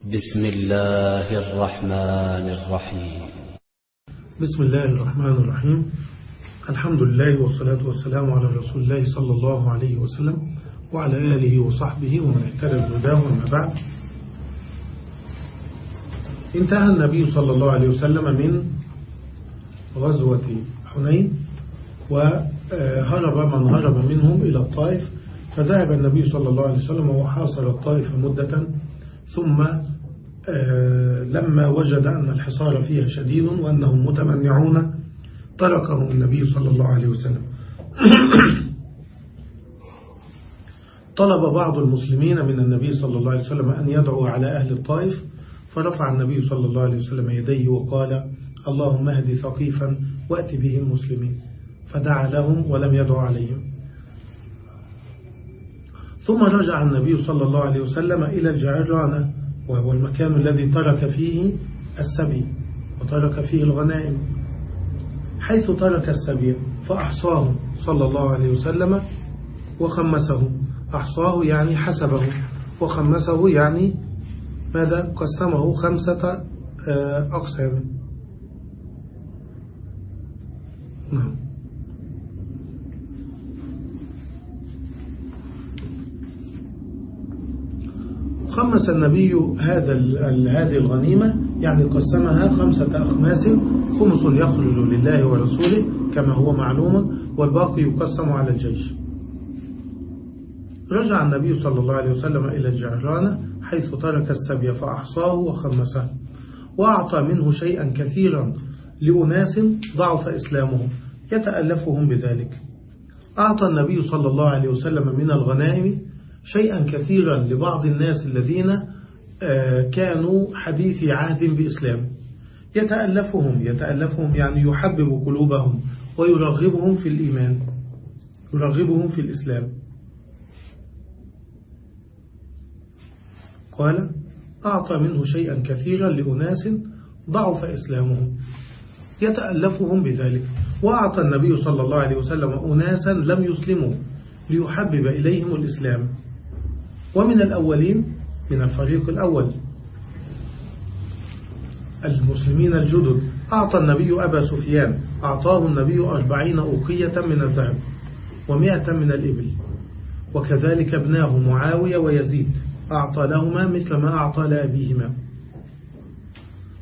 بسم الله الرحمن الرحيم. بسم الله الرحمن الرحيم. الحمد لله والصلاة والسلام على رسول الله صلى الله عليه وسلم وعلى آله وصحبه ومن اهتدى بهداه وما بعد. انتهى النبي صلى الله عليه وسلم من غزوة حنين وهرب من هرب منهم إلى الطائف. فذهب النبي صلى الله عليه وسلم وحاصر الطائف مدة ثم لما وجد أن الحصار فيها شديد وأنهم متمنعون تركهم النبي صلى الله عليه وسلم. طلب بعض المسلمين من النبي صلى الله عليه وسلم أن يدعو على أهل الطائف فرفع النبي صلى الله عليه وسلم يديه وقال اللهم اهد ثقيفا وأت بهم مسلمين. فدعا لهم ولم يدعو عليهم. ثم رجع النبي صلى الله عليه وسلم إلى الجعرانة وهو المكان الذي ترك فيه السبي وترك فيه الغنائم حيث ترك السبي فأحصاه صلى الله عليه وسلم وخمسه. أحصاه يعني حسبه وخمسه يعني ماذا؟ قسمه خمسة أقسام. نعم. خمس النبي هذا هذه الغنيمة يعني قسمها خمسة أخماس خمس يخرج لله ورسوله كما هو معلوم والباقي يقسم على الجيش. رجع النبي صلى الله عليه وسلم إلى الجعرانة حيث ترك السبي فأحصاه وخمسه وأعطى منه شيئا كثيرا لأناس ضعف إسلامهم يتألفهم بذلك. أعطى النبي صلى الله عليه وسلم من الغنائم شيئا كثيرا لبعض الناس الذين كانوا حديث عهد بإسلام. يتألفهم يتألفهم يعني يحبب قلوبهم ويرغبهم في الإيمان يرغبهم في الإسلام. قال أعطى منه شيئا كثيرا لأناس ضعف إسلامهم. يتألفهم بذلك. وأعطى النبي صلى الله عليه وسلم أناسا لم يسلموا ليحبب إليهم الإسلام. ومن الأولين من الفريق الأول. المسلمين الجدد. أعطى النبي أبا سفيان. أعطاه النبي أربعين أوقية من الذهب ومائة من الإبل. وكذلك ابناه معاوية ويزيد. أعطى لهما مثل ما أعطى لأبيهما.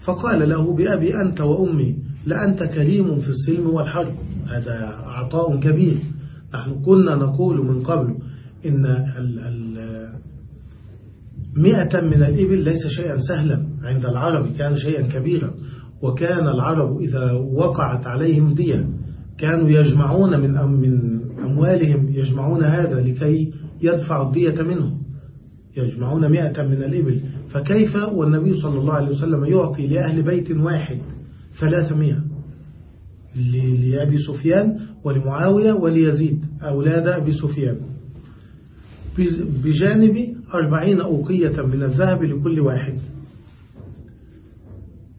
فقال له بأبي أنت وأمي لأنت كريم في السلم والحرب. هذا عطاء كبير. نحن كنا نقول من قبل إن ال ال مئة من الإبل ليس شيئا سهلا عند العرب كان شيئا كبيرا. وكان العرب إذا وقعت عليهم دية كانوا يجمعون من من أموالهم يجمعون هذا لكي يدفعوا الدية منه يجمعون مئة من الإبل. فكيف والنبي صلى الله عليه وسلم يعطي لأهل بيت واحد ثلاثمائة؟ لأبي سفيان ولمعاوية وليزيد أولاد أبي سفيان. بجانب أربعين أوقية من الذهب لكل واحد.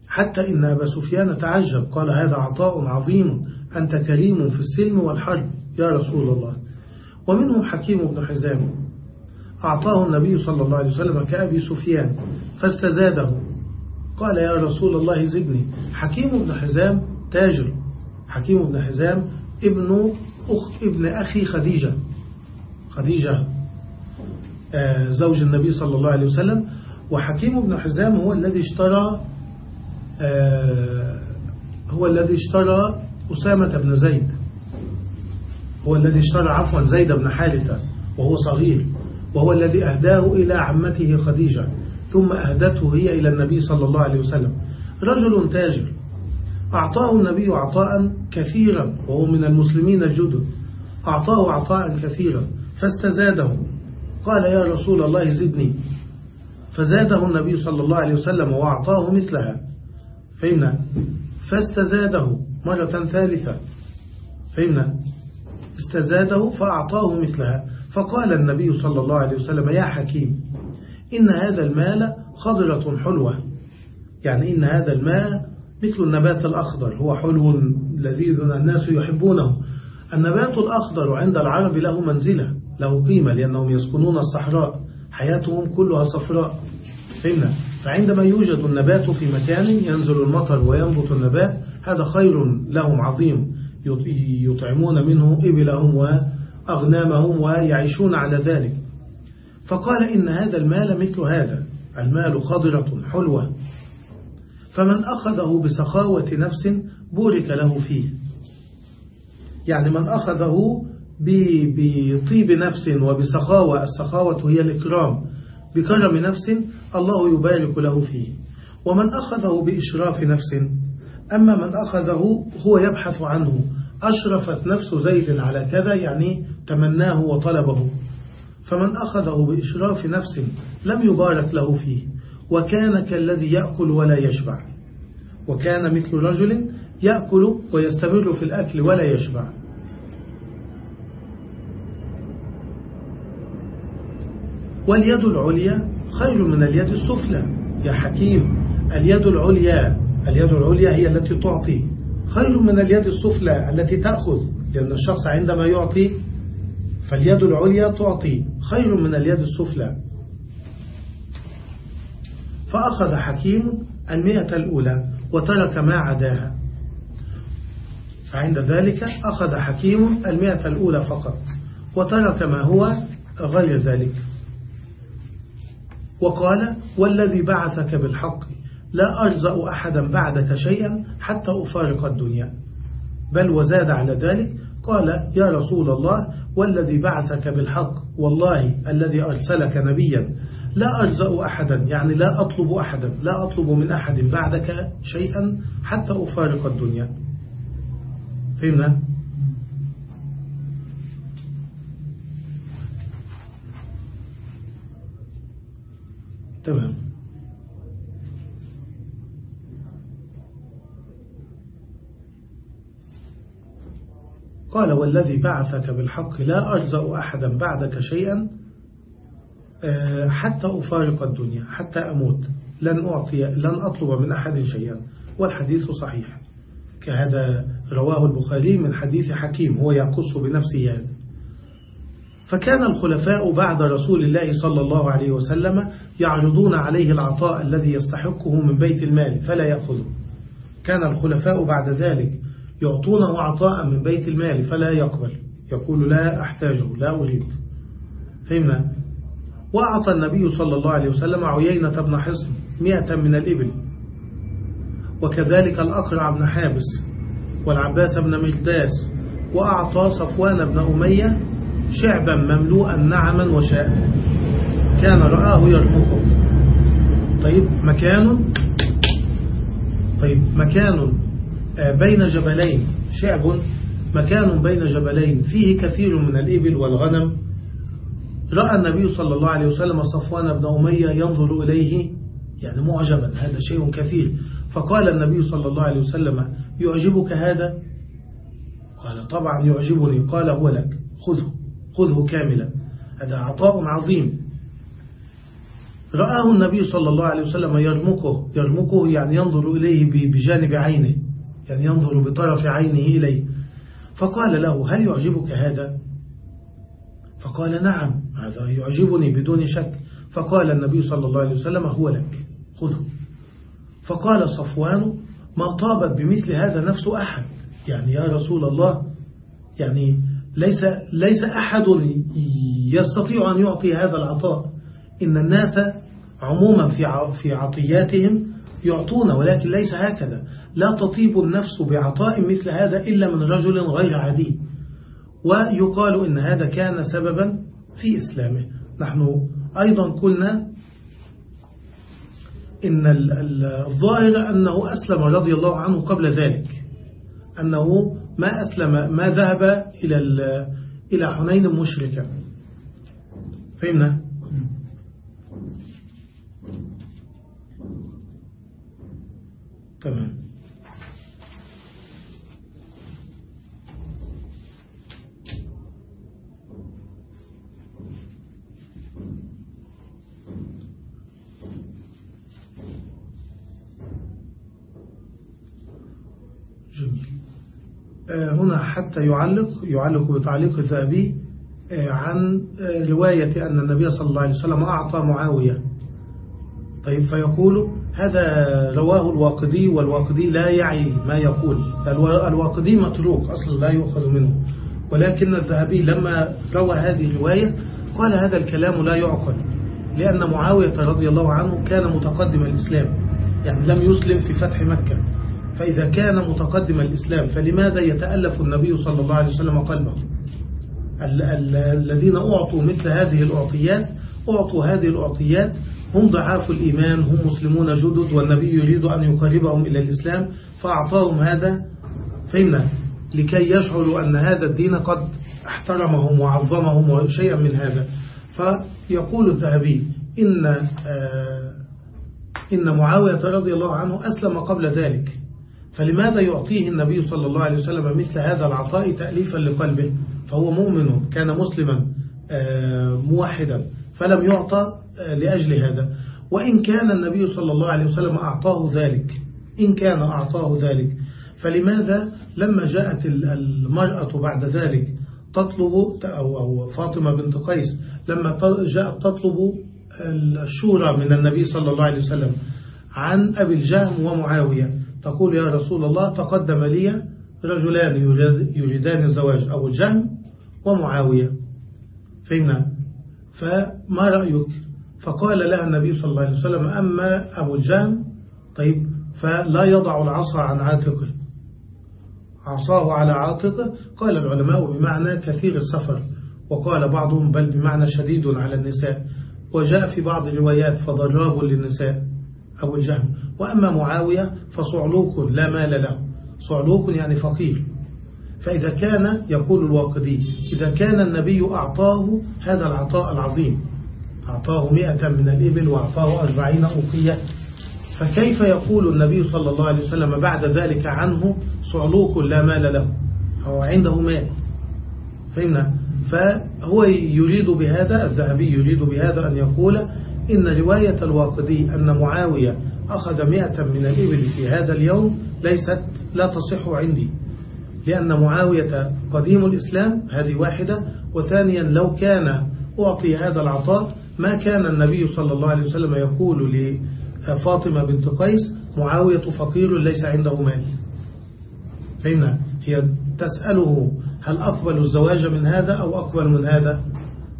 حتى إن أبا سفيان تعجب قال هذا عطاء عظيم أنت كريم في السلم والحرب يا رسول الله. ومنهم حكيم بن حزام. أعطاه النبي صلى الله عليه وسلم كأبي سفيان فاستزاده. قال يا رسول الله زدني. حكيم بن حزام تاجر. حكيم بن حزام ابن أخت ابن أخي خديجة. خديجة. زوج النبي صلى الله عليه وسلم وحكيم بن حزام هو الذي اشترى هو الذي اشترى أسامة بن زيد. هو الذي اشترى عفوا زيد بن حارثة وهو صغير وهو الذي أهداه إلى عمته خديجة ثم أهدته هي إلى النبي صلى الله عليه وسلم. رجل تاجر. أعطاه النبي عطاء كثيرا وهو من المسلمين الجدد أعطاه عطاء كثيرا فاستزاده. قال يا رسول الله زدني. فزاده النبي صلى الله عليه وسلم وأعطاه مثلها. فهمنا فاستزاده مرة ثالثة. فهمنا استزاده فأعطاه مثلها. فقال النبي صلى الله عليه وسلم يا حكيم إن هذا المال خضرة حلوة. يعني إن هذا الماء مثل النبات الأخضر هو حلو لذيذ الناس يحبونه. النبات الأخضر عند العرب له منزلة له قيمة لأنهم يسكنون الصحراء حياتهم كلها صفراء. فهمنا؟ فعندما يوجد النبات في مكان ينزل المطر وينبت النبات هذا خير لهم عظيم. يطعمون منه إبلهم وأغنامهم ويعيشون على ذلك. فقال إن هذا المال مثل هذا. المال خضرة حلوة. فمن أخذه بسخاوة نفس بورك له فيه. يعني من أخذه بطيب نفس وبسخاوة السخاوة هي الإكرام. بكرم نفس الله يبارك له فيه. ومن أخذه بإشراف نفس أما من أخذه هو يبحث عنه. أشرفت نفس زيد على كذا يعني تمناه وطلبه. فمن أخذه بإشراف نفس لم يبارك له فيه. وكان كالذي يأكل ولا يشبع. وكان مثل رجل يأكل ويستمر في الأكل ولا يشبع. واليد العليا خير من اليد السفلى. يا حكيم اليد العليا اليد العليا هي التي تعطي. خير من اليد السفلى التي تأخذ لأن الشخص عندما يعطي فاليد العليا تعطي. خير من اليد السفلى. فأخذ حكيم المئة الأولى وترك ما عداها. فعند ذلك أخذ حكيم المئة الأولى فقط وترك ما هو غير ذلك. وقال والذي بعثك بالحق لا أرزأ أحدا بعدك شيئا حتى أفارق الدنيا. بل وزاد على ذلك قال يا رسول الله والذي بعثك بالحق والله الذي أرسلك نبيا لا أرزأ أحدا يعني لا أطلب أحدا لا أطلب من أحد بعدك شيئا حتى أفارق الدنيا. فهمنا؟ تمام. قال والذي بعثك بالحق لا أجزأ أحدا بعدك شيئا آه، حتى أفارق الدنيا حتى أموت. لن أعطي لن أطلب من أحد شيئا. والحديث صحيح. كهذا رواه البخاري من حديث حكيم هو يقص بنفسه هذا فكان الخلفاء بعد رسول الله صلى الله عليه وسلم يعرضون عليه العطاء الذي يستحقه من بيت المال فلا يأخذه. كان الخلفاء بعد ذلك يعطونه عطاء من بيت المال فلا يقبل. يقول لا أحتاجه لا أريد. فهمنا؟ وأعطى النبي صلى الله عليه وسلم عيينة بن حصن مئة من الإبل. وكذلك الأقرع بن حابس. والعباس بن مجداس وأعطى صفوان بن أمية شعبا مملوءا نعما وشاء. كان رآه يرمقه طيب مكان؟ طيب مكان آه، بين جبلين. شعب مكان بين جبلين. فيه كثير من الإبل والغنم. رأى النبي صلى الله عليه وسلم صفوان بن أمية ينظر إليه. يعني معجبا هذا شيء كثير. فقال النبي صلى الله عليه وسلم يعجبك هذا؟ قال طبعا يعجبني. قال هو لك. خذه خذه كاملا. هذا عطاء عظيم. رآه النبي صلى الله عليه وسلم يرمقه يرمقه يعني ينظر إليه بجانب عينه يعني ينظر بطرف عينه إليه. فقال له هل يعجبك هذا؟ فقال نعم هذا يعجبني بدون شك. فقال النبي صلى الله عليه وسلم هو لك. خذه. فقال صفوان ما طابت بمثل هذا نفس أحد. يعني يا رسول الله يعني ليس, ليس أحد يستطيع أن يعطي هذا العطاء. إن الناس عموما في عطياتهم يعطون ولكن ليس هكذا. لا تطيب النفس بعطاء مثل هذا إلا من رجل غير عديد. ويقال إن هذا كان سببا في إسلامه. نحن أيضا قلنا إن الظاهر أنه أسلم رضي الله عنه قبل ذلك. أنه ما أسلم ما ذهب إلى إلى حنين مشركا فهمنا؟ تمام آه، هنا حتى يعلق يعلق بتعليق الذهبي آه، عن آه، رواية أن النبي صلى الله عليه وسلم أعطى معاوية. طيب فيقول هذا رواه الواقدي والواقدي لا يعي ما يقول. الواقدي متروك أصلا لا يؤخذ منه. ولكن الذهبي لما روى هذه الرواية قال هذا الكلام لا يعقل لأن معاوية رضي الله عنه كان متقدم الإسلام يعني لم يسلم في فتح مكة. فإذا كان متقدم الإسلام فلماذا يتألف النبي صلى الله عليه وسلم قلبه؟ الذين أعطوا مثل هذه الأعطيات أعطوا هذه الأعطيات هم ضعاف الإيمان هم مسلمون جدد والنبي يريد أن يقربهم إلى الإسلام فأعطاهم هذا. فهمنا لكي يشعروا أن هذا الدين قد احترمهم وعظمهم وشيئا من هذا. فيقول الذهبي إن, آه إن معاوية رضي الله عنه أسلم قبل ذلك. فلماذا يعطيه النبي صلى الله عليه وسلم مثل هذا العطاء تأليفا لقلبه؟ فهو مؤمن كان مسلما آه موحدا فلم يعطى آه لأجل هذا. وإن كان النبي صلى الله عليه وسلم أعطاه ذلك إن كان أعطاه ذلك فلماذا لما جاءت المرأة بعد ذلك تطلب أو فاطمة بنت قيس لما جاءت تطلب الشورى من النبي صلى الله عليه وسلم عن أبي الجهم ومعاوية تقول يا رسول الله تقدم لي رجلان يريدان الزواج أبو الجهم ومعاوية. فهمنا؟ فما رأيك؟ فقال لها النبي صلى الله عليه وسلم أما أبو الجهم طيب فلا يضع العصا عن عاتقه. عصاه على عاتقه؟ قال العلماء بمعنى كثير السفر. وقال بعضهم بل بمعنى شديد على النساء. وجاء في بعض الروايات فضراب للنساء أبو الجهم وأما معاوية فصعلوك لا مال له. صعلوك يعني فقير. فإذا كان يقول الواقدي إذا كان النبي أعطاه هذا العطاء العظيم. أعطاه مئة من الإبل وأعطاه أربعين أوقية. فكيف يقول النبي صلى الله عليه وسلم بعد ذلك عنه صعلوك لا مال له؟ هو عنده مال. فهمنا؟ فهو يريد بهذا الذهبي يريد بهذا أن يقول إن رواية الواقدي أن معاوية أخذ مئة من الإبل في هذا اليوم ليست لا تصح عندي. لأن معاوية قديم الإسلام هذه واحدة. وثانيا لو كان أعطي هذا العطاء ما كان النبي صلى الله عليه وسلم يقول لفاطمة بنت قيس معاوية فقير ليس عنده مال. فهمنا هي تسأله هل أقبل الزواج من هذا أو أقبل من هذا؟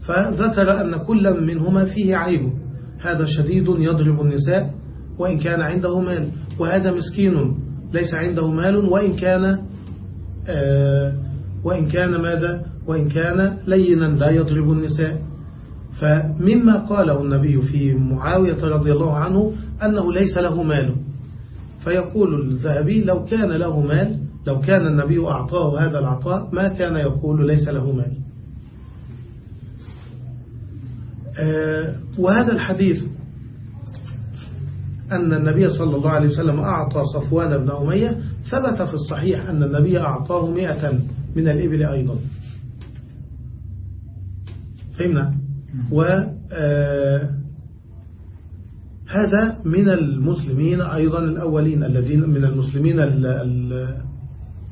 فذكر أن كل منهما فيه عيب. هذا شديد يضرب النساء. وإن كان عنده مال وهذا مسكين ليس عنده مال وإن كان آه وإن كان ماذا؟ وإن كان لينا لا يضرب النساء. فمما قاله النبي في معاوية رضي الله عنه أنه ليس له مال. فيقول الذهبي لو كان له مال لو كان النبي أعطاه هذا العطاء ما كان يقول ليس له مال. آه وهذا الحديث أن النبي صلى الله عليه وسلم أعطى صفوان بن أمية ثبت في الصحيح أن النبي أعطاه مئة من الإبل أيضا. فهمنا؟ و هذا من المسلمين أيضا الأولين الذين من المسلمين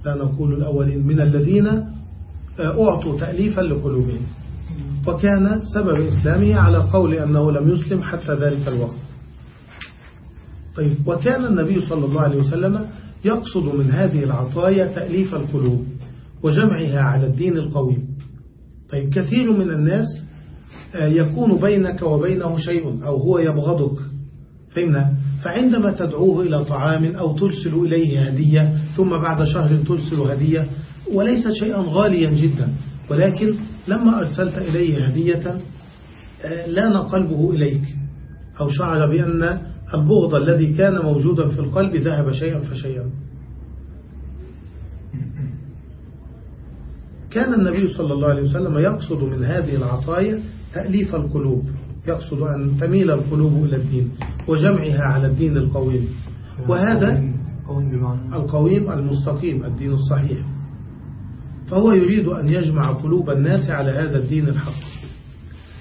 لا نقول الأولين من الذين أعطوا تأليفا لقلوبهم. وكان سبب إسلامه على قول أنه لم يسلم حتى ذلك الوقت. طيب وكان النبي صلى الله عليه وسلم يقصد من هذه العطايا تأليف القلوب وجمعها على الدين القويم طيب كثير من الناس يكون بينك وبينه شيء أو هو يبغضك. فهمنا؟ فعندما تدعوه إلى طعام أو ترسل إليه هدية ثم بعد شهر ترسل هدية وليس شيئا غاليا جدا. ولكن لما أرسلت إليه هدية لأن قلبه إليك أو شعر بأن البغض الذي كان موجودا في القلب ذهب شيئا فشيئا. كان النبي صلى الله عليه وسلم يقصد من هذه العطايا تأليف القلوب يقصد أن تميل القلوب إلى الدين وجمعها على الدين القويم. وهذا القويم المستقيم الدين الصحيح. فهو يريد أن يجمع قلوب الناس على هذا الدين الحق.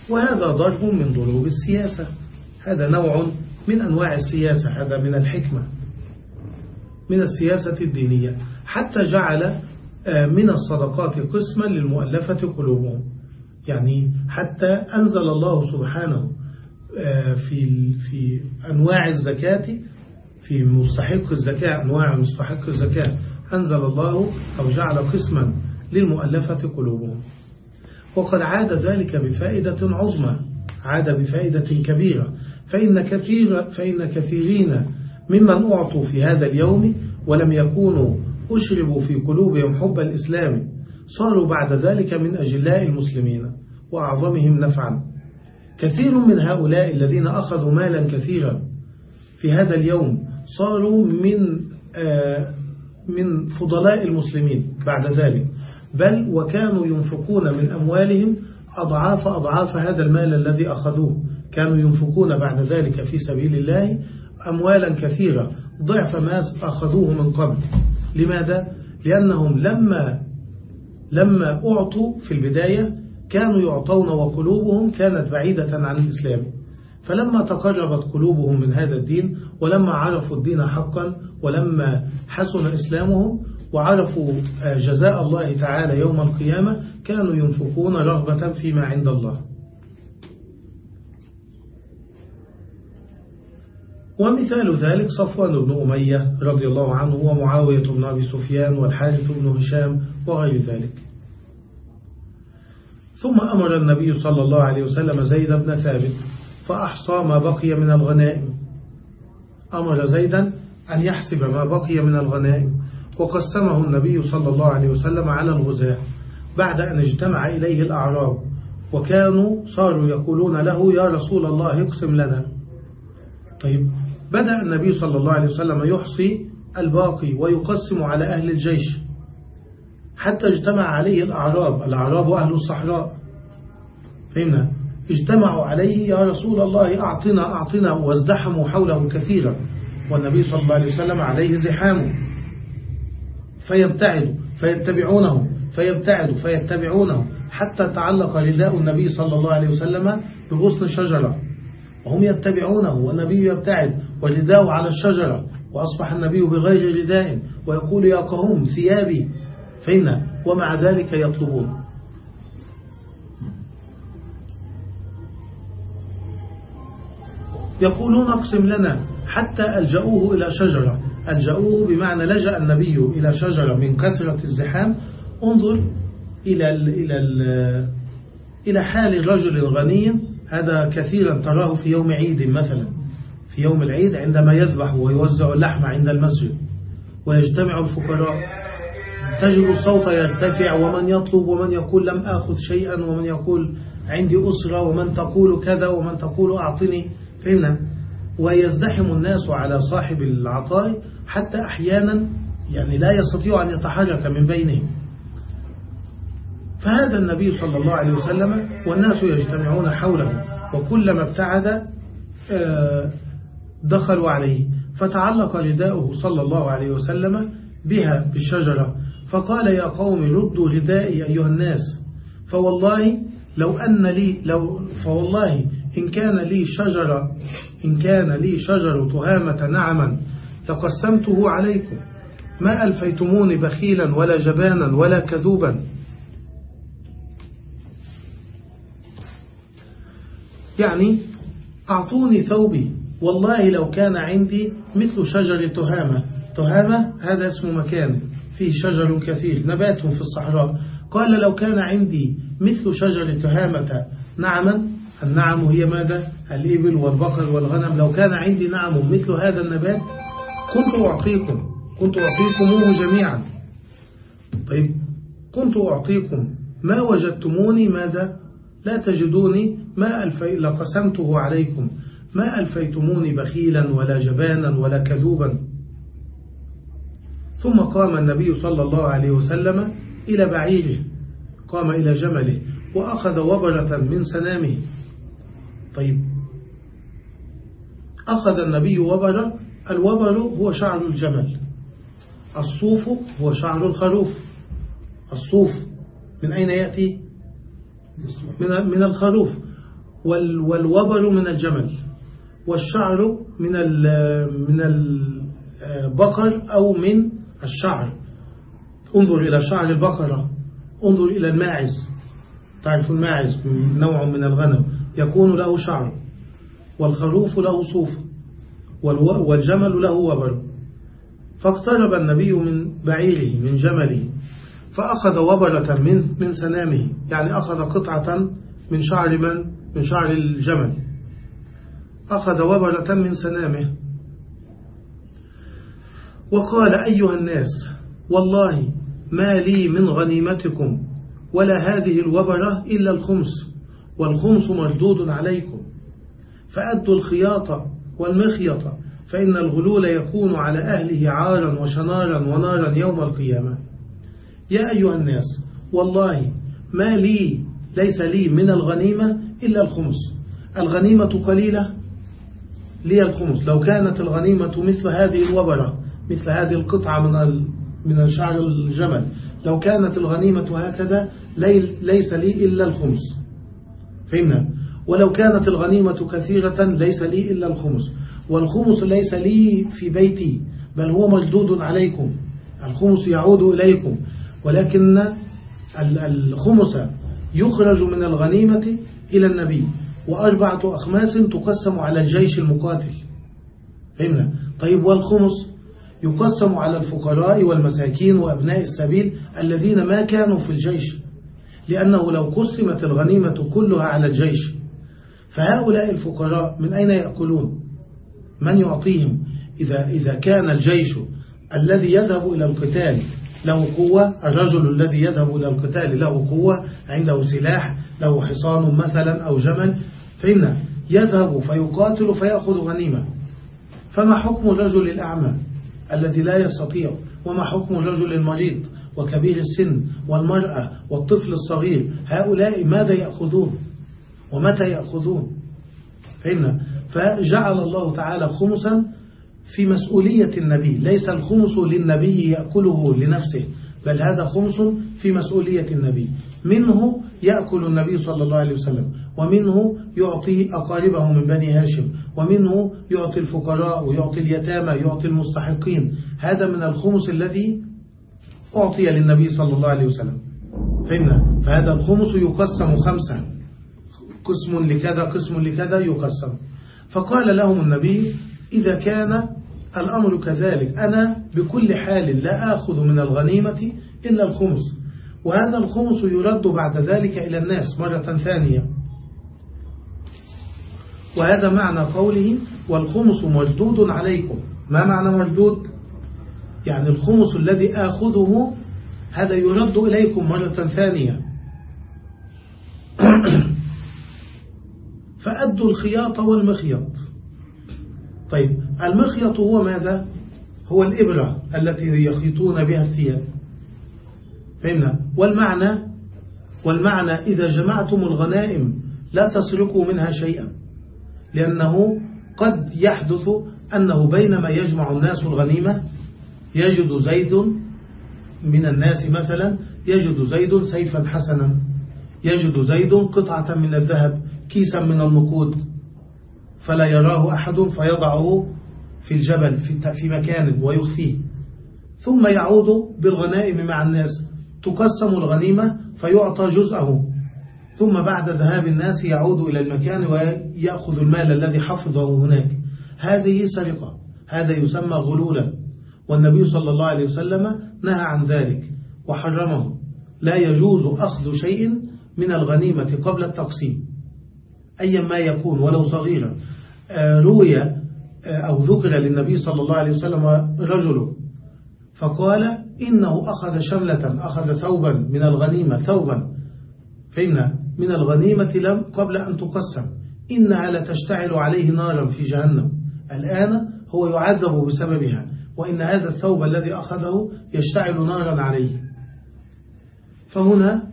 وهذا ضرب من ضروب السياسة. هذا نوع من أنواع السياسة هذا من الحكمة من السياسة الدينية. حتى جعل من الصدقات قسما للمؤلفة قلوبهم. يعني حتى أنزل الله سبحانه في في أنواع الزكاة في مستحق الزكاة أنواع مستحق الزكاة. أنزل الله أو جعل قسما للمؤلفة قلوبهم. وقد عاد ذلك بفائدة عظمى عاد بفائدة كبيرة. فإن, كثير فإن كثيرين ممن أعطوا في هذا اليوم ولم يكونوا أشربوا في قلوبهم حب الإسلام صاروا بعد ذلك من أجلاء المسلمين وأعظمهم نفعا. كثير من هؤلاء الذين أخذوا مالا كثيرا في هذا اليوم صاروا من آه، من فضلاء المسلمين بعد ذلك بل وكانوا ينفقون من أموالهم أضعاف أضعاف هذا المال الذي أخذوه. كانوا ينفقون بعد ذلك في سبيل الله أموالا كثيرة. ضعف ما أخذوه من قبل. لماذا؟ لأنهم لما لما أعطوا في البداية كانوا يعطون وقلوبهم كانت بعيدة عن الإسلام. فلما تقربت قلوبهم من هذا الدين ولما عرفوا الدين حقا ولما حسن إسلامهم وعرفوا جزاء الله تعالى يوم القيامة كانوا ينفقون رغبة فيما عند الله. ومثال ذلك صفوان بن أمية رضي الله عنه ومعاوية بن أبي سفيان والحارث بن هشام وغير ذلك. ثم أمر النبي صلى الله عليه وسلم زيد بن ثابت فأحصى ما بقي من الغنائم. أمر زيدا أن يحسب ما بقي من الغنائم وقسمه النبي صلى الله عليه وسلم على الغزاة بعد أن اجتمع إليه الأعراب وكانوا صاروا يقولون له يا رسول الله اقسم لنا. طيب بدأ النبي صلى الله عليه وسلم يحصي الباقي ويقسم على أهل الجيش. حتى اجتمع عليه الأعراب الأعراب أهل الصحراء. فهمنا؟ اجتمعوا عليه يا رسول الله أعطنا أعطنا وازدحموا حوله كثيرا. والنبي صلى الله عليه وسلم عليه زحامه فيبتعد فيتبعونه فيبتعد فيتبعونه حتى تعلق رداء النبي صلى الله عليه وسلم بغصن شجرة. وهم يتبعونه والنبي يبتعد. ورداءه على الشجرة وأصبح النبي بغير رداء ويقول يا قوم ثيابي فإن ومع ذلك يطلبون. يقولون اقسم لنا حتى ألجأوه إلى شجرة. ألجأوه بمعنى لجأ النبي إلى شجرة من كثرة الزحام. انظر إلى ال إلى ال إلى حال الرجل الغني هذا كثيرا تراه في يوم عيد مثلا. في يوم العيد عندما يذبح ويوزع اللحم عند المسجد ويجتمع الفقراء. تجد الصوت يرتفع ومن يطلب ومن يقول لم آخذ شيئا ومن يقول عندي أسرة ومن تقول كذا ومن تقول أعطني. فهمنا ويزدحم الناس على صاحب العطاء حتى أحيانا يعني لا يستطيع أن يتحرك من بينهم فهذا النبي صلى الله عليه وسلم والناس يجتمعون حوله وكلما ابتعد آه، دخلوا عليه فتعلق رداؤه صلى الله عليه وسلم بها بالشجرة فقال يا قوم ردوا ردائي أيها الناس فوالله لو أن لي لو فوالله إن كان لي شجرة إن كان لي شجر تهامة نعما لقسمته عليكم ما ألفيتموني بخيلا ولا جبانا ولا كذوبا. يعني أعطوني ثوبي والله لو كان عندي مثل شجر تهامة. تهامة هذا اسم مكان. فيه شجر كثير. نبات في الصحراء. قال لو كان عندي مثل شجر تهامة. نعما. النعم هي ماذا؟ الإبل والبقر والغنم. لو كان عندي نعم مثل هذا النبات كنت أعطيكم. كنت أعطيكموه جميعا. طيب كنت أعطيكم. ما وجدتموني؟ ماذا؟ لا تجدوني. ما ألفي لقسمته عليكم. ما ألفيتموني بخيلا ولا جبانا ولا كذوبا. ثم قام النبي صلى الله عليه وسلم إلى بعيره قام إلى جمله وأخذ وبرة من سنامه. طيب أخذ النبي وبرة الوبر هو شعر الجمل الصوف هو شعر الخروف. الصوف من أين يأتي؟ من من الخروف. والوبر من الجمل. والشعر من من البقر أو من الشعر. انظر إلى شعر البقرة. انظر إلى الماعز. تعرف الماعز نوع من الغنم. يكون له شعر. والخروف له صوف. والجمل له وبر. فاقترب النبي من بعيره من جمله. فأخذ وبرة من من سنامه. يعني أخذ قطعة من شعر من من شعر الجمل. أخذ وبرة من سنامه وقال أيها الناس والله ما لي من غنيمتكم ولا هذه الوبرة إلا الخمس والخمس مردود عليكم. فأدوا الخياط والمخيط فإن الغلول يكون على أهله عارا وشنارا ونارا يوم القيامة. يا أيها الناس والله ما لي ليس لي من الغنيمة إلا الخمس. الغنيمة قليلة لي الخمس. لو كانت الغنيمة مثل هذه الوبرة مثل هذه القطعة من من شعر الجمل لو كانت الغنيمة هكذا ليس لي إلا الخمس. فهمنا؟ ولو كانت الغنيمة كثيرة ليس لي إلا الخمس. والخمس ليس لي في بيتي بل هو مجدود عليكم. الخمس يعود إليكم. ولكن الخمس يخرج من الغنيمة إلى النبي. وأربعة أخماس تقسم على الجيش المقاتل. فهمنا؟ طيب والخمس يقسم على الفقراء والمساكين وأبناء السبيل الذين ما كانوا في الجيش لأنه لو قسمت الغنيمة كلها على الجيش فهؤلاء الفقراء من أين يأكلون؟ من يعطيهم؟ إذا, إذا كان الجيش الذي يذهب إلى القتال له قوة الرجل الذي يذهب إلى القتال له قوة عنده سلاح له حصان مثلا أو جمل فإن يذهب فيقاتل فيأخذ غنيمة. فما حكم الرجل الأعمى الذي لا يستطيع؟ وما حكم الرجل المريض وكبير السن والمرأة والطفل الصغير؟ هؤلاء ماذا يأخذون؟ ومتى يأخذون؟ فإن فجعل الله تعالى خمسا في مسؤولية النبي. ليس الخمس للنبي يأكله لنفسه بل هذا خمس في مسؤولية النبي. منه يأكل النبي صلى الله عليه وسلم. ومنه يعطي أقاربه من بني هاشم ومنه يعطي الفقراء ويعطي اليتامى يعطي المستحقين. هذا من الخمس الذي أعطي للنبي صلى الله عليه وسلم. فهمنا؟ فهذا الخمس يقسم خمسة. قسم لكذا قسم لكذا يقسم. فقال لهم النبي إذا كان الأمر كذلك أنا بكل حال لا آخذ من الغنيمة إلا الخمس. وهذا الخمس يرد بعد ذلك إلى الناس مرة ثانية. وهذا معنى قوله والخمس مردود عليكم. ما معنى مردود يعني الخمس الذي آخذه هذا يرد إليكم مرة ثانية. فأدوا الخياط والمخيط. طيب المخيط هو ماذا؟ هو الإبرة التي يخيطون بها الثياب. فهمنا؟ والمعنى والمعنى إذا جمعتم الغنائم لا تسرقوا منها شيئا. لأنه قد يحدث أنه بينما يجمع الناس الغنيمة يجد زيد من الناس مثلا يجد زيد سيفا حسنا يجد زيد قطعة من الذهب كيسا من النقود فلا يراه أحد فيضعه في الجبل في مكان ويخفيه. ثم يعود بالغنائم مع الناس تقسم الغنيمة فيعطى جزءه. ثم بعد ذهاب الناس يعود إلى المكان ويأخذ المال الذي حفظه هناك. هذه سرقة. هذا يسمى غلولا. والنبي صلى الله عليه وسلم نهى عن ذلك وحرمه. لا يجوز أخذ شيء من الغنيمة قبل التقسيم. أيا ما يكون ولو صغيرا. آه، روي آه، أو ذكر للنبي صلى الله عليه وسلم رجل فقال إنه أخذ شملة أخذ ثوبا من الغنيمة ثوبا. فإن من الغنيمة لم قبل أن تقسم. إنها لتشتعل عليه نارا في جهنم. الآن هو يعذب بسببها. وإن هذا الثوب الذي أخذه يشتعل نارا عليه. فهنا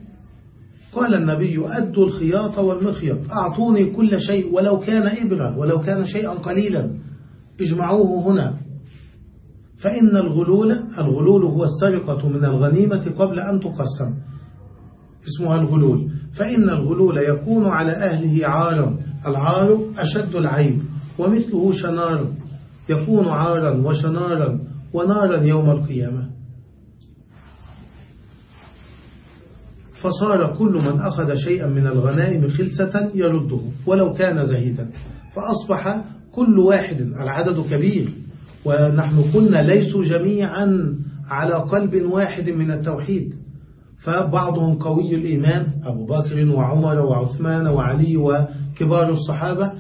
قال النبي أدوا الخياط والمخيط. أعطوني كل شيء ولو كان إبرة ولو كان شيئا قليلا. اجمعوه هنا. فإن الغلول الغلول هو السرقة من الغنيمة قبل أن تقسم. اسمها الغلول. فإن الغلول يكون على أهله عارا العار أشد العيب ومثله شنار. يكون عارا وشنارا ونارا يوم القيامة. فصار كل من أخذ شيئا من الغنائم خلسة يرده ولو كان زهيدا. فأصبح كل واحد العدد كبير. ونحن كنا ليسوا جميعا على قلب واحد من التوحيد. فبعضهم قوي الإيمان أبو بكر وعمر وعثمان وعلي وكبار الصحابة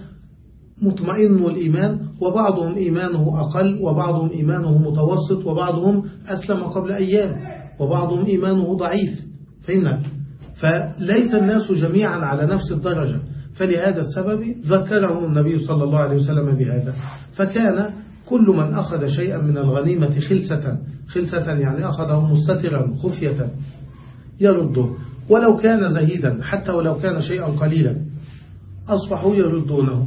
مطمئن الإيمان وبعضهم إيمانه أقل وبعضهم إيمانه متوسط وبعضهم أسلم قبل أيام وبعضهم إيمانه ضعيف. فهمنا؟ فليس الناس جميعا على نفس الدرجة. فلهذا السبب ذكرهم النبي صلى الله عليه وسلم بهذا. فكان كل من أخذ شيئا من الغنيمة خلسة. خلسة يعني أخذه مستترا خفية. يرده. ولو كان زهيدا حتى ولو كان شيئا قليلا أصبحوا يردونه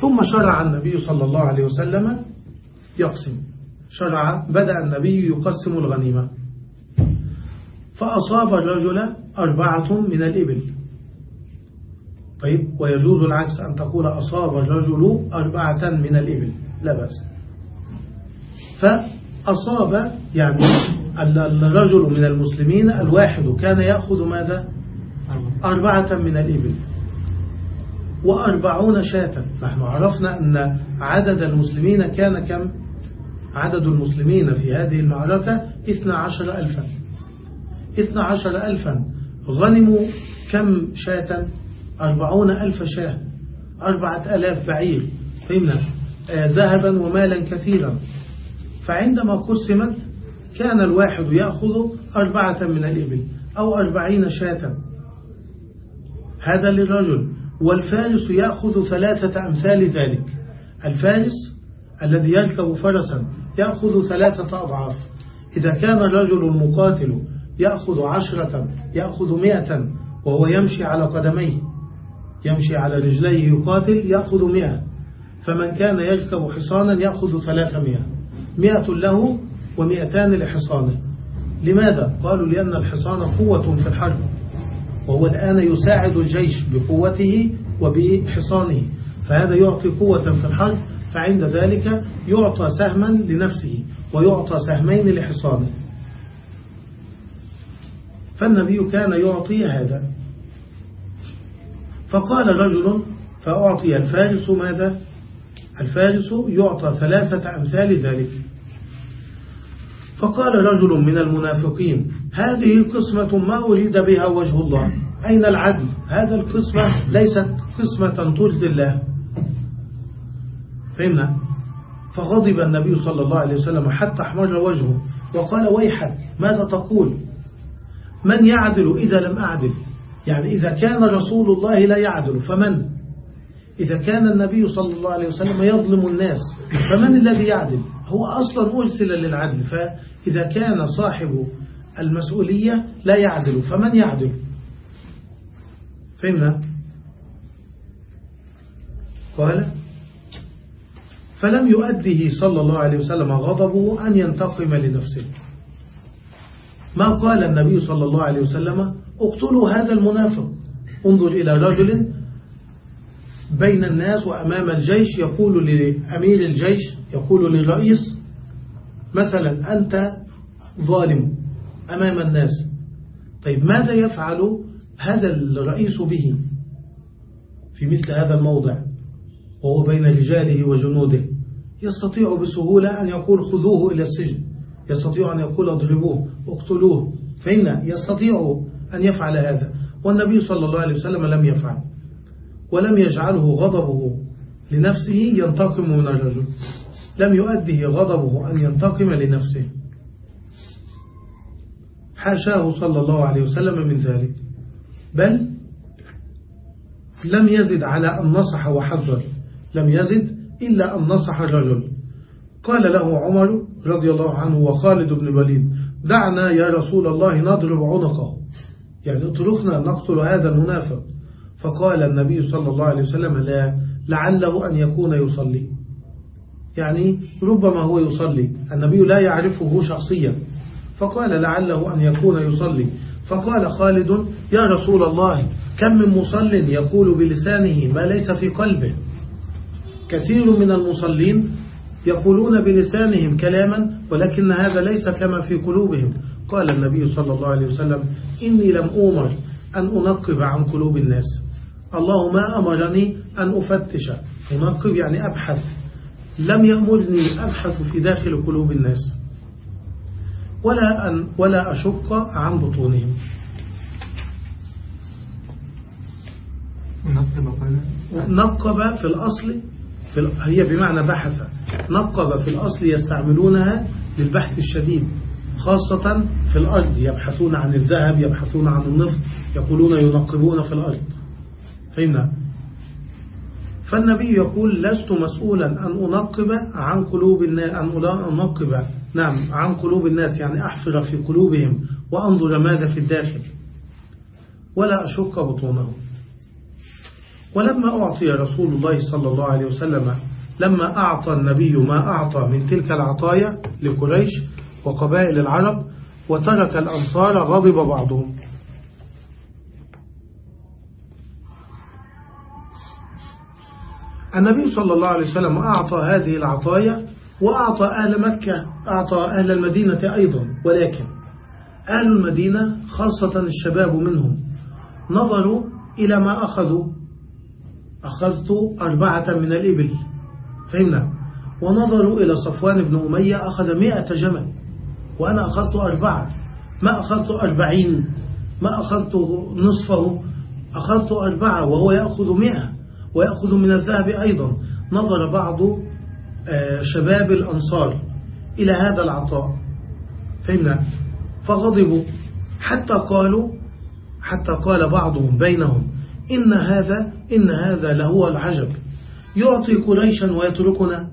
ثم شرع النبي صلى الله عليه وسلم يقسم. شرع بدأ النبي يقسم الغنيمة. فأصاب الرجل أربعة من الإبل. طيب ويجوز العكس أن تقول أصاب الرجل أربعة من الإبل. لا بأس. فأصاب يعني الرجل من المسلمين الواحد كان يأخذ ماذا؟ أربعة من الإبل. وأربعون شاة. نحن عرفنا أن عدد المسلمين كان كم؟ عدد المسلمين في هذه المعركة اثنى عشر ألفا. اثنى عشر ألفا. غنموا كم شاة؟ أربعون ألف شاة. أربعة ألاف بعير. آه ذهبا ومالا كثيرا. فعندما قسمت كان الواحد يأخذ أربعة من الإبل أو أربعين شاة. هذا للرجل والفارس يأخذ ثلاثة أمثال ذلك. الفارس الذي يركب فرسا يأخذ ثلاثة أضعاف. إذا كان الرجل المقاتل يأخذ عشرة يأخذ مئة وهو يمشي على قدميه يمشي على رجليه يقاتل يأخذ مئة. فمن كان يركب حصانا يأخذ ثلاثمائة. مئة له ومئتان لحصانه لماذا؟ قالوا لأن الحصان قوة في الحرب وهو الآن يساعد الجيش بقوته وبحصانه فهذا يعطي قوة في الحرب فعند ذلك يعطى سهما لنفسه ويعطى سهمين لحصانه. فالنبي كان يعطي هذا. فقال رجل فأعطي الفارس ماذا؟ الفارس يعطى ثلاثة أمثال ذلك. فقال رجل من المنافقين هذه قسمة ما أريد بها وجه الله. أين العدل؟ هذا القسمة ليست قسمة ترضي الله. فهمنا فغضب النبي صلى الله عليه وسلم حتى أحمر وجهه وقال ويحك ماذا تقول؟ من يعدل إذا لم أعدل؟ يعني إذا كان رسول الله لا يعدل فمن؟ إذا كان النبي صلى الله عليه وسلم يظلم الناس فمن الذي يعدل؟ هو أصلا أرسل للعدل فإذا كان صاحب المسؤولية لا يعدل فمن يعدل؟ فهمنا؟ قال فلم يؤده صلى الله عليه وسلم غضبه أن ينتقم لنفسه. ما قال النبي صلى الله عليه وسلم؟ اقتلوا هذا المنافق. انظر إلى رجل بين الناس وأمام الجيش يقول لأمير الجيش يقول للرئيس مثلا أنت ظالم أمام الناس. طيب ماذا يفعل هذا الرئيس به في مثل هذا الموضع وهو بين رجاله وجنوده؟ يستطيع بسهولة أن يقول خذوه إلى السجن يستطيع أن يقول اضربوه اقتلوه. فإن يستطيع أن يفعل هذا. والنبي صلى الله عليه وسلم لم يفعل ولم يجعله غضبه لنفسه ينتقم من الرجل. لم يؤده غضبه أن ينتقم لنفسه. حاشاه صلى الله عليه وسلم من ذلك. بل لم يزد على أن نصح وحذر. لم يزد إلا أن نصح الرجل قال له عمر رضي الله عنه وخالد بن الوليد دعنا يا رسول الله نضرب عنقه. يعني اتركنا نقتل هذا المنافق. فقال النبي صلى الله عليه وسلم لا لعله أن يكون يصلي. يعني ربما هو يصلي. النبي لا يعرفه شخصيا. فقال لعله أن يكون يصلي. فقال خالد يا رسول الله كم من مصل يقول بلسانه ما ليس في قلبه. كثير من المصلين يقولون بلسانهم كلاما ولكن هذا ليس كما في قلوبهم. قال النبي صلى الله عليه وسلم إني لم أمر أن أنقب عن قلوب الناس. الله ما أمرني أن أفتش. أنقب يعني أبحث. لم يأمرني أبحث في داخل قلوب الناس. ولا أن ولا أشق عن بطونهم. نقب في الأصل في هي بمعنى بحث. نقب في الأصل يستعملونها للبحث الشديد خاصة في الأرض. يبحثون عن الذهب يبحثون عن النفط يقولون ينقبون في الأرض. فهمنا؟ فالنبي يقول لست مسؤولا أن أنقب عن قلوب الناس أن أنقب نعم عن قلوب الناس يعني أحفر في قلوبهم وأنظر ماذا في الداخل. ولا أشك بطونهم ولما أعطي رسول الله صلى الله عليه وسلم لما أعطى النبي ما أعطى من تلك العطايا لقريش وقبائل العرب وترك الأنصار غضب بعضهم. النبي صلى الله عليه وسلم أعطى هذه العطايا وأعطى أهل مكة أعطى أهل المدينة أيضا ولكن أهل المدينة خاصة الشباب منهم نظروا إلى ما أخذوا. أخذت أربعة من الإبل فهمنا؟ ونظروا إلى صفوان بن أمية أخذ مئة جمل وأنا أخذت أربعة. ما أخذت أربعين ما أخذت نصفه أخذت أربعة وهو يأخذ مئة. ويأخذ من الذهب أيضا. نظر بعض آه، شباب الأنصار إلى هذا العطاء. فهمنا فغضبوا. حتى قالوا حتى قال بعضهم بينهم إن هذا إن هذا لهو العجب. يعطي قريشا ويتركنا.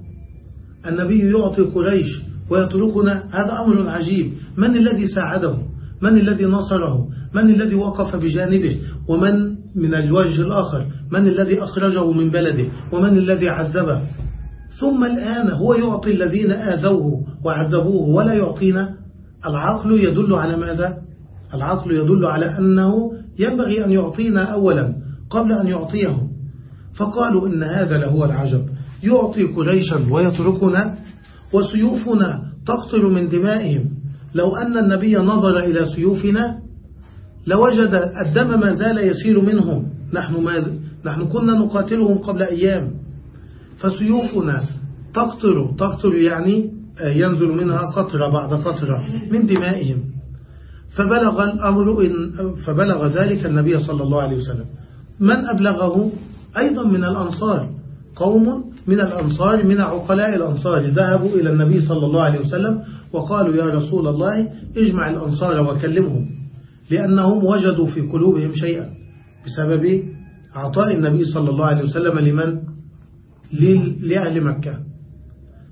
النبي يعطي قريش ويتركنا. هذا أمر عجيب. من الذي ساعده؟ من الذي نصره؟ من الذي وقف بجانبه؟ ومن من الوجه الآخر. من الذي أخرجه من بلده؟ ومن الذي عذبه؟ ثم الآن هو يعطي الذين آذوه وعذبوه ولا يعطينا. العقل يدل على ماذا؟ العقل يدل على أنه ينبغي أن يعطينا أولا قبل أن يعطيهم. فقالوا إن هذا لهو العجب. يعطي قريشا ويتركنا وسيوفنا تقتل من دمائهم. لو أن النبي نظر إلى سيوفنا لوجد الدم ما زال يسير منهم. نحن, ما نحن كنا نقاتلهم قبل أيام. فسيوفنا تقطر تقطر يعني آه، ينزل منها قطرة بعد قطرة من دمائهم. فبلغ الأمر إن فبلغ ذلك النبي صلى الله عليه وسلم. من أبلغه؟ أيضا من الأنصار. قوم من الأنصار من عقلاء الأنصار. ذهبوا إلى النبي صلى الله عليه وسلم وقالوا يا رسول الله اجمع الأنصار وكلمهم. لأنهم وجدوا في قلوبهم شيئا بسبب عطاء النبي صلى الله عليه وسلم لمن؟ لأهل مكة.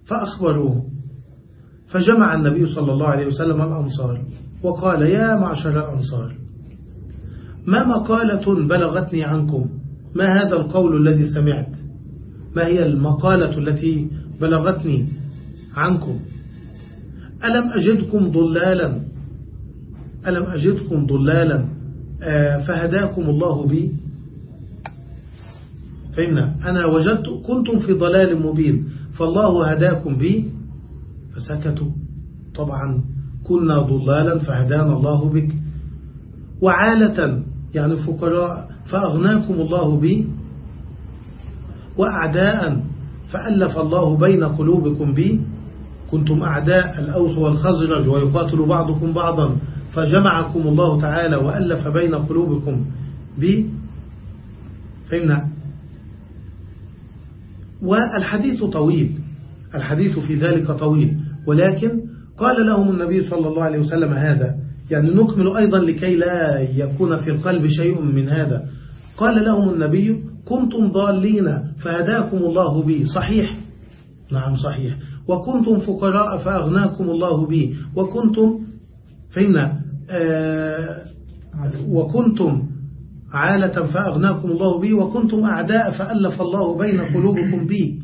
فأخبروه. فجمع النبي صلى الله عليه وسلم الأنصار وقال يا معشر الأنصار ما مقالة بلغتني عنكم؟ ما هذا القول الذي سمعت؟ ما هي المقالة التي بلغتني عنكم؟ ألم أجدكم ضلالا ألم أجدكم ضلالا؟ آه، فهداكم الله بي. فإن أنا وجدت كنتم في ضلال مبين فالله هداكم بي. فسكتوا. طبعا كنا ضلالا فهدانا الله بك. وعالة يعني فقراء فأغناكم الله بي. وأعداء فألف الله بين قلوبكم بي. كنتم أعداء الأوس والخزرج ويقاتل بعضكم بعضا. فجمعكم الله تعالى وألف بين قلوبكم بي فهمنا والحديث طويل الحديث في ذلك طويل ولكن قال لهم النبي صلى الله عليه وسلم هذا يعني نكمل أيضا لكي لا يكون في القلب شيء من هذا. قال لهم النبي كنتم ضالين فهداكم الله بي صحيح؟ نعم صحيح. وكنتم فقراء فأغناكم الله بي وكنتم آه وكنتم عالة فأغناكم الله بي وكنتم أعداء فألف الله بين قلوبكم بي.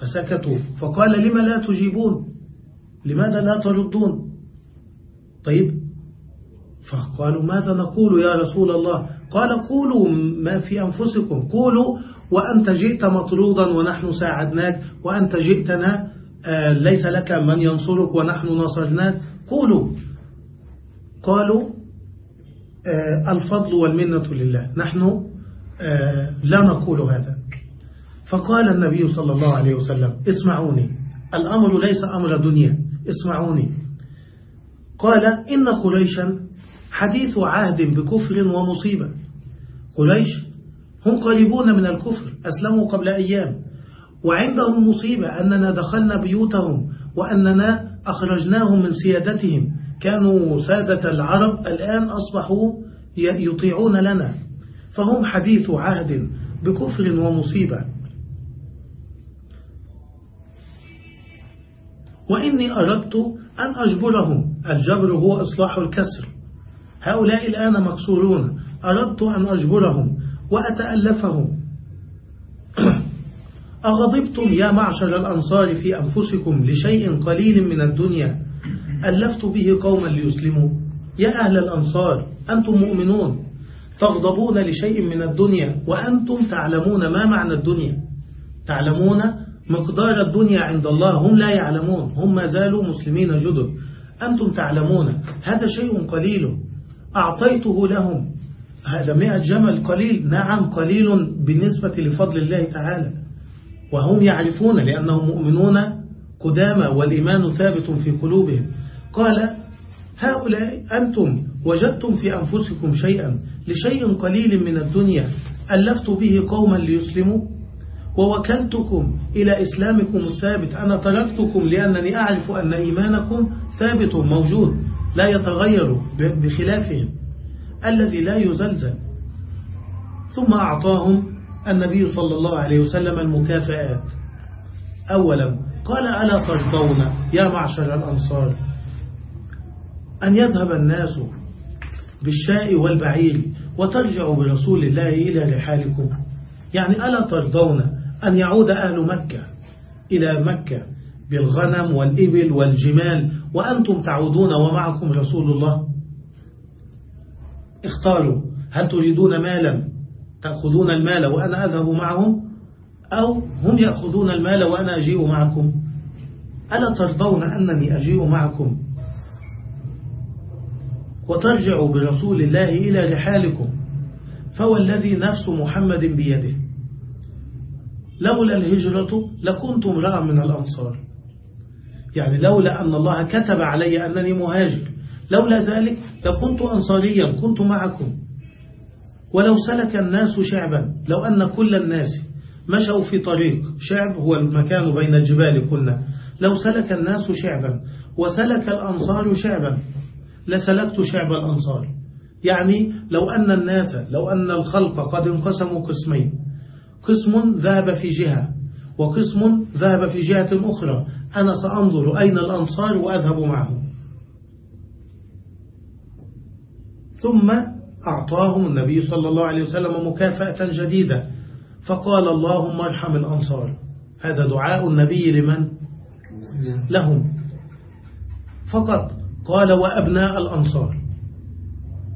فسكتوا. فقال لما لا تجيبون؟ لماذا لا تردون؟ طيب. فقالوا ماذا نقول يا رسول الله؟ قال قولوا ما في أنفسكم. قولوا وأنت جئت مطرودا ونحن ساعدناك وأنت جئتنا آه، ليس لك من ينصرك ونحن نصرناك قولوا. قالوا آه، الفضل والمنة لله. نحن آه، لا نقول هذا. فقال النبي صلى الله عليه وسلم اسمعوني الأمر ليس أمر دنيا. اسمعوني. قال إن قريشا حديث عهد بكفر ومصيبة. قريش هم قريبون من الكفر أسلموا قبل أيام. وعندهم مصيبة أننا دخلنا بيوتهم وأننا أخرجناهم من سيادتهم. كانوا سادة العرب الآن أصبحوا يطيعون لنا. فهم حديث عهد بكفر ومصيبة. وإني أردت أن أجبرهم. الجبر هو إصلاح الكسر. هؤلاء الآن مكسورون. أردت أن أجبرهم وأتألفهم. أغضبتم يا معشر الأنصار في أنفسكم لشيء قليل من الدنيا. ألفت به قوما ليسلموا. يا أهل الأنصار أنتم مؤمنون. تغضبون لشيء من الدنيا وأنتم تعلمون ما معنى الدنيا. تعلمون مقدار الدنيا عند الله. هم لا يعلمون. هم ما زالوا مسلمين جدد. أنتم تعلمون. هذا شيء قليل. أعطيته لهم. هذا مئة جمل قليل. نعم قليل بالنسبة لفضل الله تعالى. وهم يعرفون لأنهم مؤمنون قدامى والإيمان ثابت في قلوبهم. قال هؤلاء أنتم وجدتم في أنفسكم شيئا لشيء قليل من الدنيا ألفت به قوما ليسلموا؟ ووكلتكم إلى إسلامكم الثابت. أنا تركتكم لأنني أعرف أن إيمانكم ثابت موجود لا يتغير بخلافهم الذي لا يزلزل. ثم أعطاهم النبي صلى الله عليه وسلم المكافآت. أولا قال ألا ترضون يا معشر الأنصار؟ أن يذهب الناس بالشاء والبعير وترجعوا برسول الله إلى رحالكم. يعني ألا ترضون أن يعود أهل مكة إلى مكة بالغنم والإبل والجمال وأنتم تعودون ومعكم رسول الله؟ اختاروا. هل تريدون مالا تأخذون المال وأنا أذهب معهم؟ أو هم يأخذون المال وأنا أجيء معكم؟ ألا ترضون أنني أجيء معكم وترجعوا برسول الله إلى رحالكم فوالذي نفس محمد بيده. لولا الهجرة لكنت امرأ من الأنصار. يعني لولا أن الله كتب علي أنني مهاجر لولا ذلك لكنت أنصاريا كنت معكم. ولو سلك الناس شعبا لو أن كل الناس مشوا في طريق شعب هو المكان بين الجبال كنا لو سلك الناس شعبا وسلك الأنصار شعبا لسلكت شعب الأنصار. يعني لو أن الناس لو أن الخلق قد انقسموا قسمين. قسم ذهب في جهة وقسم ذهب في جهة أخرى. أنا سأنظر أين الأنصار وأذهب معهم. ثم أعطاهم النبي صلى الله عليه وسلم مكافأة جديدة. فقال اللهم ارحم الأنصار. هذا دعاء النبي لمن؟ لهم. فقط قال وأبناء الأنصار.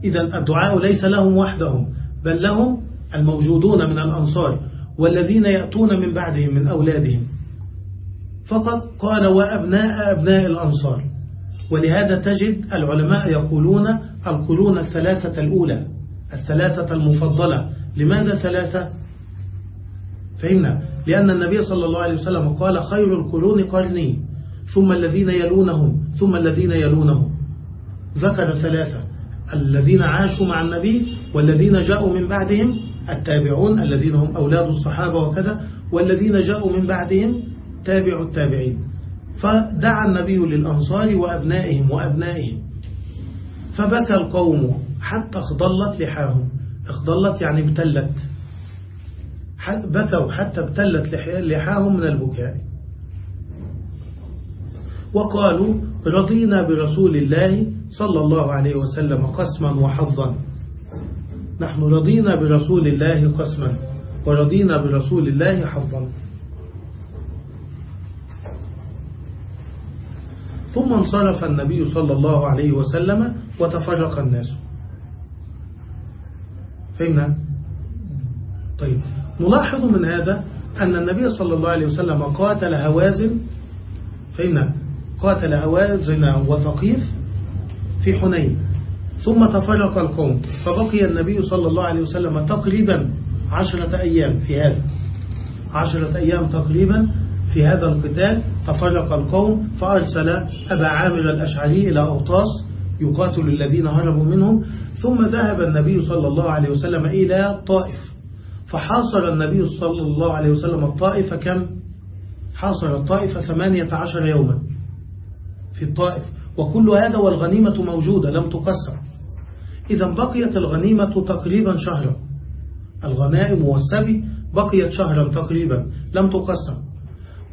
إذا الدعاء ليس لهم وحدهم بل لهم الموجودون من الأنصار والذين يأتون من بعدهم من أولادهم. فقط قال وأبناء أبناء الأنصار. ولهذا تجد العلماء يقولون القرون الثلاثة الأولى الثلاثة المفضلة. لماذا ثلاثة؟ فهمنا. لأن النبي صلى الله عليه وسلم قال خير القرون قرني ثم الذين يلونهم ثم الذين يلونهم. ذكر ثلاثة الذين عاشوا مع النبي والذين جاءوا من بعدهم التابعون الذين هم أولاد الصحابة وكذا والذين جاءوا من بعدهم تابع التابعين. فدعا النبي للأنصار وأبنائهم وأبنائهم. فبكى القوم حتى اخضلت لحاهم. اخضلت يعني ابتلت. بكوا حتى ابتلت لحاهم من البكاء. وقالوا رضينا برسول الله صلى الله عليه وسلم قسما وحظا. نحن رضينا برسول الله قسما ورضينا برسول الله حظا. ثم انصرف النبي صلى الله عليه وسلم وتفرق الناس. فهمنا؟ طيب. نلاحظ من هذا أن النبي صلى الله عليه وسلم قاتل هوازن. فهمنا؟ قاتل هوازن وثقيف في حنين. ثم تفرق القوم. فبقي النبي صلى الله عليه وسلم تقريبا عشرة أيام في هذا. عشرة أيام تقريبا في هذا القتال. تفرق القوم. فأرسل أبا عامر الأشعري إلى أوطاس يقاتل الذين هربوا منهم. ثم ذهب النبي صلى الله عليه وسلم إلى الطائف فحاصر النبي صلى الله عليه وسلم الطائف كم؟ حاصر الطائف ثمانية عشر يوما. في الطائف وكل هذا والغنيمة موجودة لم تقسم إذا بقيت الغنيمة تقريبا شهرا. الغنائم والسبي بقيت شهرا تقريبا لم تقسم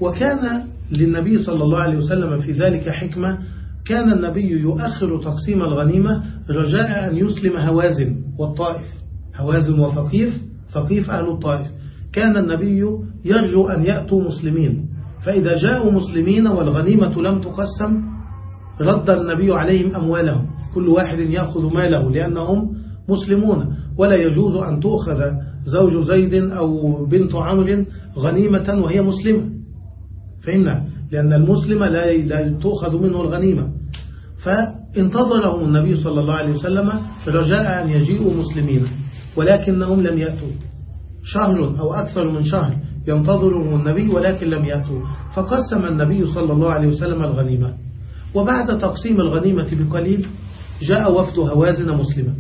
وكان للنبي صلى الله عليه وسلم في ذلك حكمة كان النبي يؤخر تقسيم الغنيمة رجاء أن يسلم هوازن والطائف. هوازن وثقيف ثقيف أهل الطائف. كان النبي يرجو أن يأتوا مسلمين. فإذا جاءوا مسلمين والغنيمة لم تقسم رد النبي عليهم أموالهم. كل واحد يأخذ ماله لأنهم مسلمون. ولا يجوز أن تؤخذ زوج زيد أو بنت عمر غنيمة وهي مسلمة. فهمنا لأن المسلم لا تؤخذ منه الغنيمة. فانتظرهم النبي صلى الله عليه وسلم رجاء أن يجيئوا مسلمين ولكنهم لم يأتوا. شهر أو أكثر من شهر ينتظرهم النبي ولكن لم يأتوا. فقسم النبي صلى الله عليه وسلم الغنيمة. وبعد تقسيم الغنيمة بقليل جاء وفد هوازن مسلمة.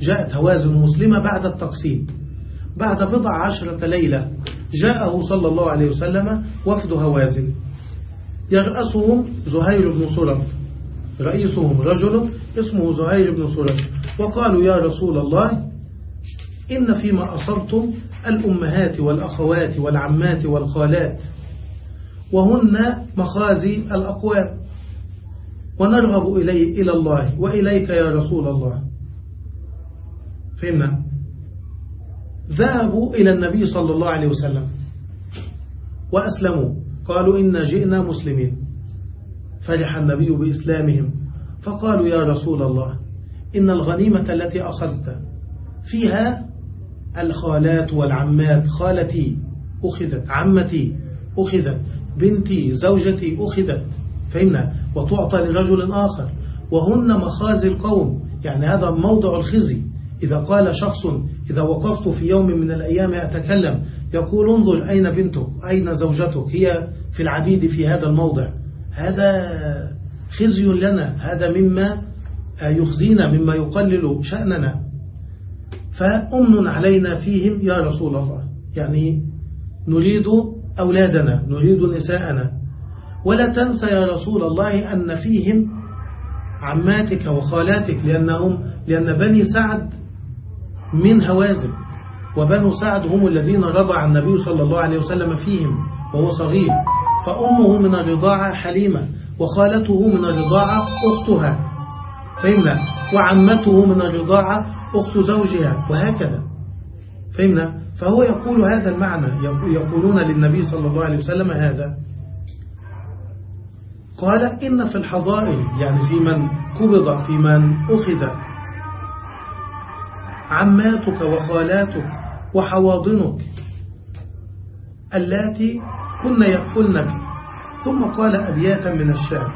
جاءت هوازن مسلمة بعد التقسيم. بعد بضع عشرة ليلة جاءه صلى الله عليه وسلم وفد هوازن. يرأسهم زهير بن صرف رئيسهم رجل اسمه زهير بن صرف وقالوا يا رسول الله إن فيما أصبتم الأمهات والأخوات والعمات والخالات وهن مخازي الأقوام. ونرغب إلي إلى الله وإليك يا رسول الله. فهمنا؟ ذهبوا إلى النبي صلى الله عليه وسلم. وأسلموا. قالوا إنا جئنا مسلمين. فرح النبي بإسلامهم. فقالوا يا رسول الله إن الغنيمة التي أخذت فيها الخالات والعمات. خالتي أخذت عمتي أخذت بنتي زوجتي أخذت. فهمنا؟ وتعطى لرجل آخر. وهن مخازي القوم. يعني هذا موضع الخزي. إذا قال شخص إذا وقفت في يوم من الأيام أتكلم يقول انظر أين بنتك أين زوجتك؟ هي في العبيد في هذا الموضع. هذا خزي لنا. هذا مما يخزينا مما يقلل شأننا. فأمن علينا فيهم يا رسول الله. يعني نريد أولادنا نريد نساءنا. ولا تنسى يا رسول الله أن فيهم عماتك وخالاتك لأنهم لأن بني سعد من هوازن وبنو سعد هم الذين رضع النبي صلى الله عليه وسلم فيهم وهو صغير. فأمه من الرضاعة حليمة وخالته من الرضاعة أختها فهمنا وعمته من الرضاعة أخت زوجها وهكذا فهمنا. فهو يقول هذا المعنى يقولون للنبي صلى الله عليه وسلم هذا. قال إن في الحضائر يعني في من قبض في من أخذ. عماتك وخالاتك وحواضنك اللاتي كن يأكلنك. ثم قال أبياتا من الشعر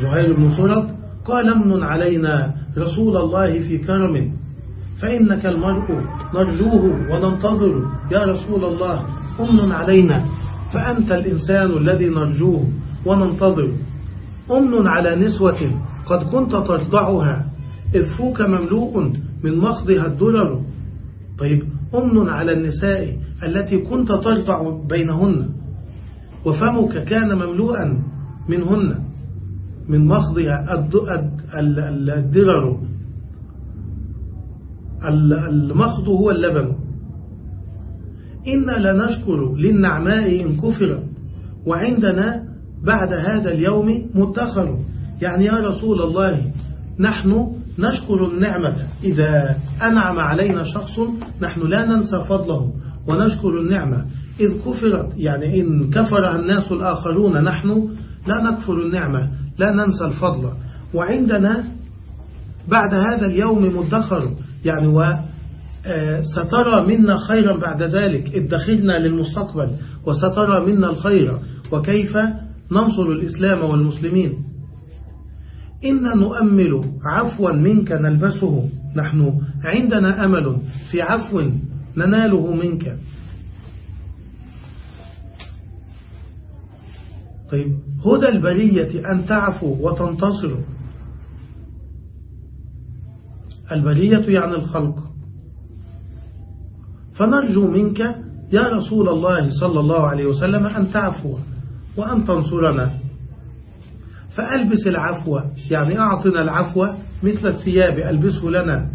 زهير بن صرد قال امن علينا رسول الله في كرم فإنك المرء نرجوه وننتظر. يا رسول الله امن علينا. فأنت الإنسان الذي نرجوه وننتظر أمن على نسوة قد كنت ترضعها. إذ فوك مملوء من مخضها الدرر طيب أمن على النساء التي كنت ترضع بينهن. وفمك كان مملوءا منهن. من مخضها الدرر المخض هو اللبن. إنا لنشكر للنعماء إن كفر وعندنا بعد هذا اليوم مدخر. يعني يا رسول الله نحن نشكر النعمة. إذا أنعم علينا شخص نحن لا ننسى فضله ونشكر النعمة. إذ كفرت يعني إن كفر الناس الآخرون نحن لا نكفر النعمة لا ننسى الفضل. وعندنا بعد هذا اليوم مدخر يعني سترى منا خيرا بعد ذلك ادخلنا للمستقبل وسترى منا الخير وكيف ننصر الإسلام والمسلمين؟ إن نؤمل عفوا منك نلبسه نحن عندنا أمل في عفو نناله منك. طيب هدى البرية أن تعفو وتنتصر. البرية يعني الخلق. فنرجو منك يا رسول الله صلى الله عليه وسلم أن تعفو وأن تنصرنا. فألبس العفو يعني أعطنا العفو مثل الثياب ألبسه لنا.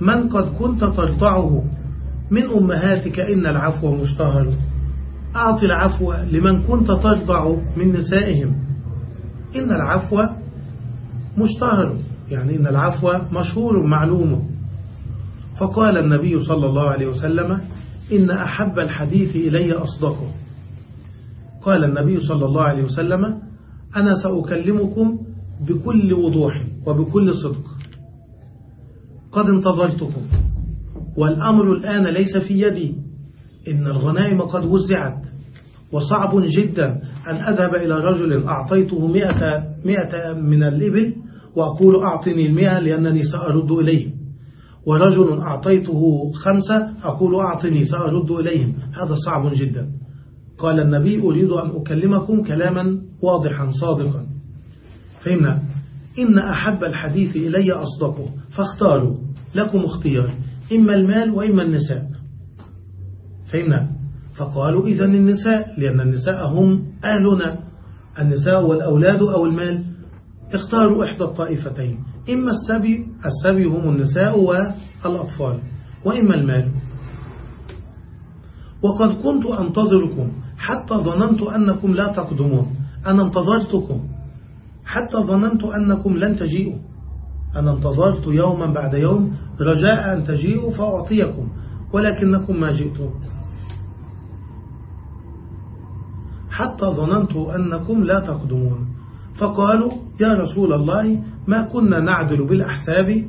من قد كنت ترضعه من أمهاتك إن العفو مشتهر. أعط العفو لمن كنت ترضع من نسائهم. إن العفو مشتهر يعني إن العفو مشهور معلوم. فقال النبي صلى الله عليه وسلم إن أحب الحديث إلي أصدقه. قال النبي صلى الله عليه وسلم أنا سأكلمكم بكل وضوح وبكل صدق. قد انتظرتكم والأمر الآن ليس في يدي. إن الغنائم قد وزعت وصعب جدا أن أذهب إلى رجل أعطيته مئة, مئة من الإبل وأقول أعطني المئة لأنني سأرد إليه. ورجل أعطيته خمسة أقول أعطني سأرد إليهم. هذا صعب جدا. قال النبي أريد أن أكلمكم كلاما واضحا صادقا. فهمنا؟ إن أحب الحديث إلي أصدقه. فاختاروا. لكم اختيار. إما المال وإما النساء. فهمنا؟ فقالوا إذا النساء لأن النساء هم أهلنا. النساء والأولاد أو المال. اختاروا إحدى الطائفتين. إما السبي السبي هم النساء والأطفال وإما المال. وقد كنت أنتظركم حتى ظننت أنكم لا تقدمون. أنا انتظرتكم حتى ظننت أنكم لن تجيئوا. أنا انتظرت يوما بعد يوم رجاء أن تجيئوا فأعطيكم ولكنكم ما جئتم حتى ظننت أنكم لا تقدمون. فقالوا يا رسول الله ما كنا نعدل بالأحساب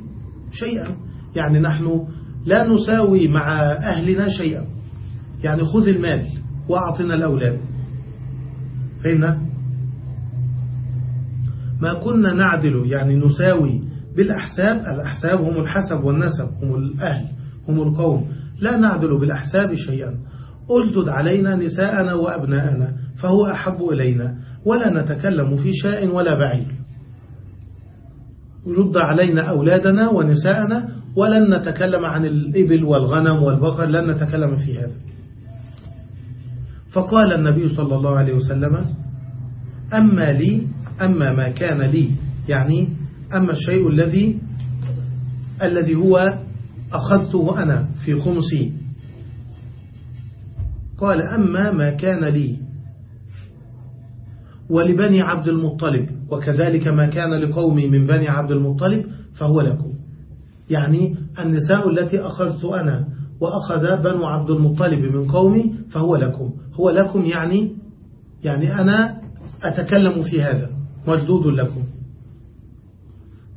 شيئا. يعني نحن لا نساوي مع أهلنا شيئا. يعني خذ المال وأعطنا الأولاد. فهمنا؟ ما كنا نعدل يعني نساوي بالأحساب الأحساب هم الحسب والنسب هم الأهل هم القوم. لا نعدل بالأحساب شيئا. ألدد علينا نساءنا وأبناءنا فهو أحب إلينا. ولا نتكلم في شاء ولا بعير رد علينا أولادنا ونساءنا ولن نتكلم عن الإبل والغنم والبقر لن نتكلم في هذا. فقال النبي صلى الله عليه وسلم أما لي أما ما كان لي يعني أما الشيء الذي الذي هو أخذته أنا في خمسي. قال أما ما كان لي. ولبني عبد المطلب وكذلك ما كان لقومي من بني عبد المطلب فهو لكم. يعني النساء التي أخذت أنا وأخذ بنو عبد المطلب من قومي فهو لكم. هو لكم يعني يعني أنا أتكلم في هذا مجدود لكم.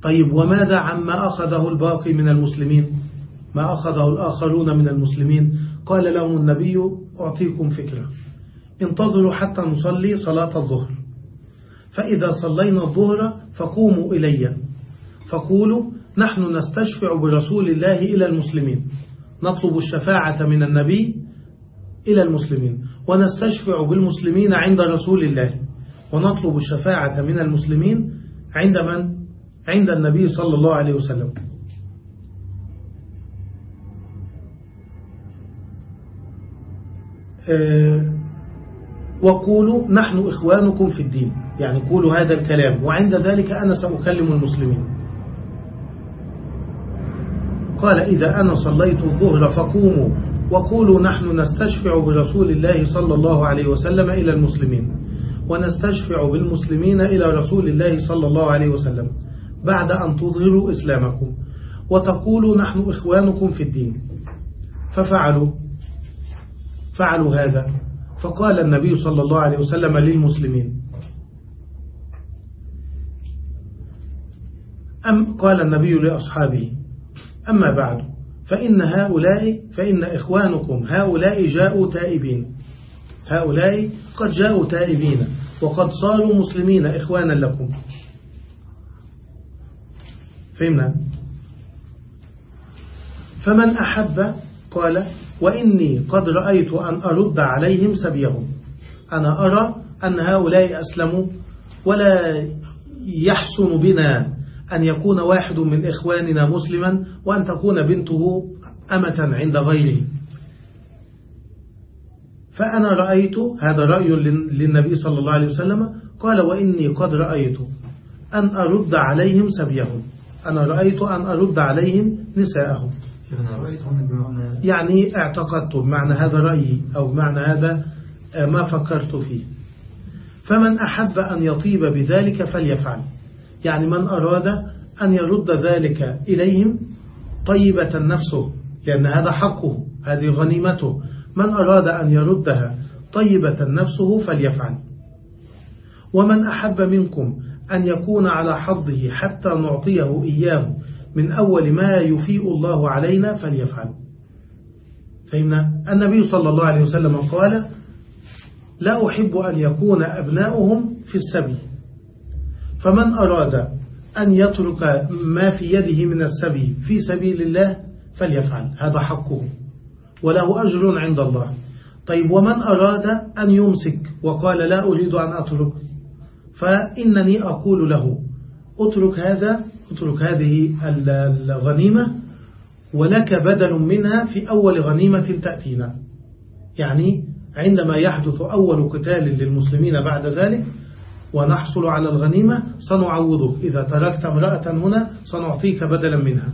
طيب وماذا عما أخذه الباقي من المسلمين؟ ما أخذه الآخرون من المسلمين؟ قال لهم النبي أعطيكم فكرة. انتظروا حتى نصلي صلاة الظهر. فإذا صلينا الظهر فقوموا إلي. فقولوا نحن نستشفع برسول الله إلى المسلمين. نطلب الشفاعة من النبي إلى المسلمين. ونستشفع بالمسلمين عند رسول الله. ونطلب الشفاعة من المسلمين عند من؟ عند النبي صلى الله عليه وسلم. آه، وقولوا نحن إخوانكم في الدين. يعني قولوا هذا الكلام. وعند ذلك أنا سأكلم المسلمين. قال إذا أنا صليت الظهر فقوموا وقولوا نحن نستشفع برسول الله صلى الله عليه وسلم إلى المسلمين ونستشفع بالمسلمين إلى رسول الله صلى الله عليه وسلم بعد أن تظهروا إسلامكم وتقولوا نحن إخوانكم في الدين. ففعلوا. فعلوا هذا. فقال النبي صلى الله عليه وسلم للمسلمين. أم قال النبي لأصحابه أما بعد فإن هؤلاء فإن إخوانكم هؤلاء جاءوا تائبين. هؤلاء قد جاءوا تائبين وقد صاروا مسلمين إخوانا لكم. فهمنا؟ فمن أحب قال وإني قد رأيت أن أرد عليهم سبيهم. أنا أرى أن هؤلاء أسلموا ولا يحسن بنا أن يكون واحد من إخواننا مسلما وأن تكون بنته أمة عند غيره. فأنا رأيت هذا رأي للنبي صلى الله عليه وسلم. قال وإني قد رأيت أن أرد عليهم سبيهم. أنا رأيت أن أرد عليهم نساءهم. يعني اعتقدت بمعنى هذا رأيي أو بمعنى هذا ما فكرت فيه. فمن أحب أن يطيب بذلك فليفعل. يعني من أراد أن يرد ذلك إليهم طيبة نفسه لأن هذا حقه هذه غنيمته. من أراد أن يردها طيبة نفسه فليفعل. ومن أحب منكم أن يكون على حظه حتى نعطيه إياه من أول ما يفيء الله علينا فليفعل. فإن النبي صلى الله عليه وسلم قال لا أحب أن يكون أبناؤهم في السبي. فمن أراد أن يترك ما في يده من السبي في سبيل الله فليفعل. هذا حقه. وله أجر عند الله. طيب ومن أراد أن يمسك وقال لا أريد أن أترك. فإنني أقول له اترك هذا اترك هذه الغنيمة ولك بدل منها في أول غنيمة تأتينا. يعني عندما يحدث أول قتال للمسلمين بعد ذلك ونحصل على الغنيمة سنعوضك. إذا تركت امرأة هنا سنعطيك بدلا منها.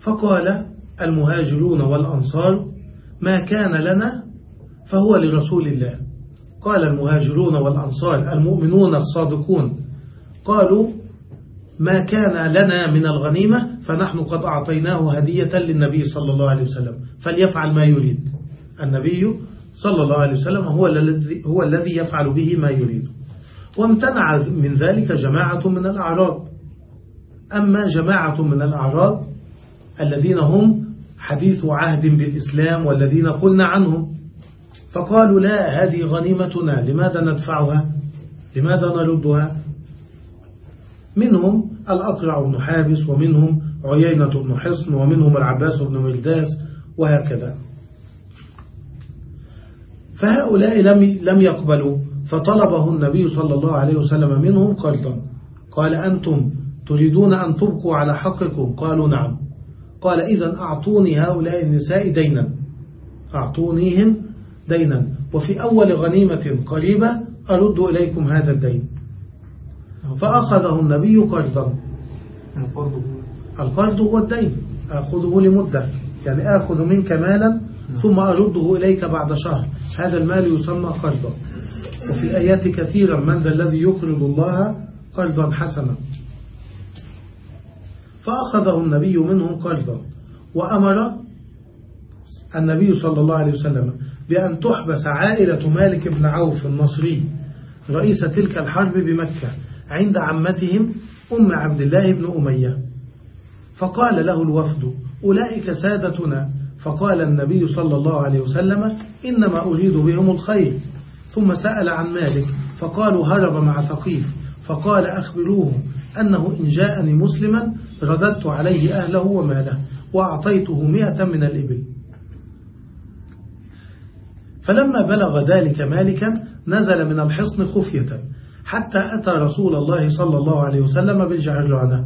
فقال المهاجرون والأنصار ما كان لنا فهو لرسول الله. قال المهاجرون والأنصار المؤمنون الصادقون قالوا ما كان لنا من الغنيمة فنحن قد أعطيناه هدية للنبي صلى الله عليه وسلم فليفعل ما يريد. النبي صلى الله عليه وسلم هو الذي هو الذي يفعل به ما يريد. وامتنع من ذلك جماعة من الأعراب. أما جماعة من الأعراب الذين هم حديث عهد بالإسلام والذين قلنا عنهم فقالوا لا هذه غنيمتنا لماذا ندفعها؟ لماذا نردها منهم الأقرع بن حابس ومنهم عيينة بن حصن ومنهم العباس بن ملداس وهكذا. فهؤلاء لم لم يقبلوا فطلبه النبي صلى الله عليه وسلم منهم قرضا قال أنتم تريدون أن تبقوا على حقكم؟ قالوا نعم. قال إذا أعطوني هؤلاء النساء دينا. أعطونيهم دينا. وفي أول غنيمة قريبة أرد إليكم هذا الدين. فأخذه النبي قرضا. القرض. هو الدين. أخذه لمدة. يعني أخذ منك مالا ثم أرده إليك بعد شهر. هذا المال يسمى قرضا وفي آيات كثيرا من ذا الذي يقرض الله قرضا حسنا. فأخذه النبي منهم قرضا. وأمر النبي صلى الله عليه وسلم. بأن تحبس عائلة مالك بن عوف النصري رئيس تلك الحرب بمكة عند عمتهم أم عبد الله بن أمية. فقال له الوفد أولئك سادتنا. فقال النبي صلى الله عليه وسلم إنما أريد بهم الخير. ثم سأل عن مالك فقالوا هرب مع ثقيف. فقال أخبروه أنه إن جاءني مسلما رددت عليه أهله وماله وأعطيته مئة من الإبل. فلما بلغ ذلك مالكا نزل من الحصن خفية حتى أتى رسول الله صلى الله عليه وسلم بالجعرانة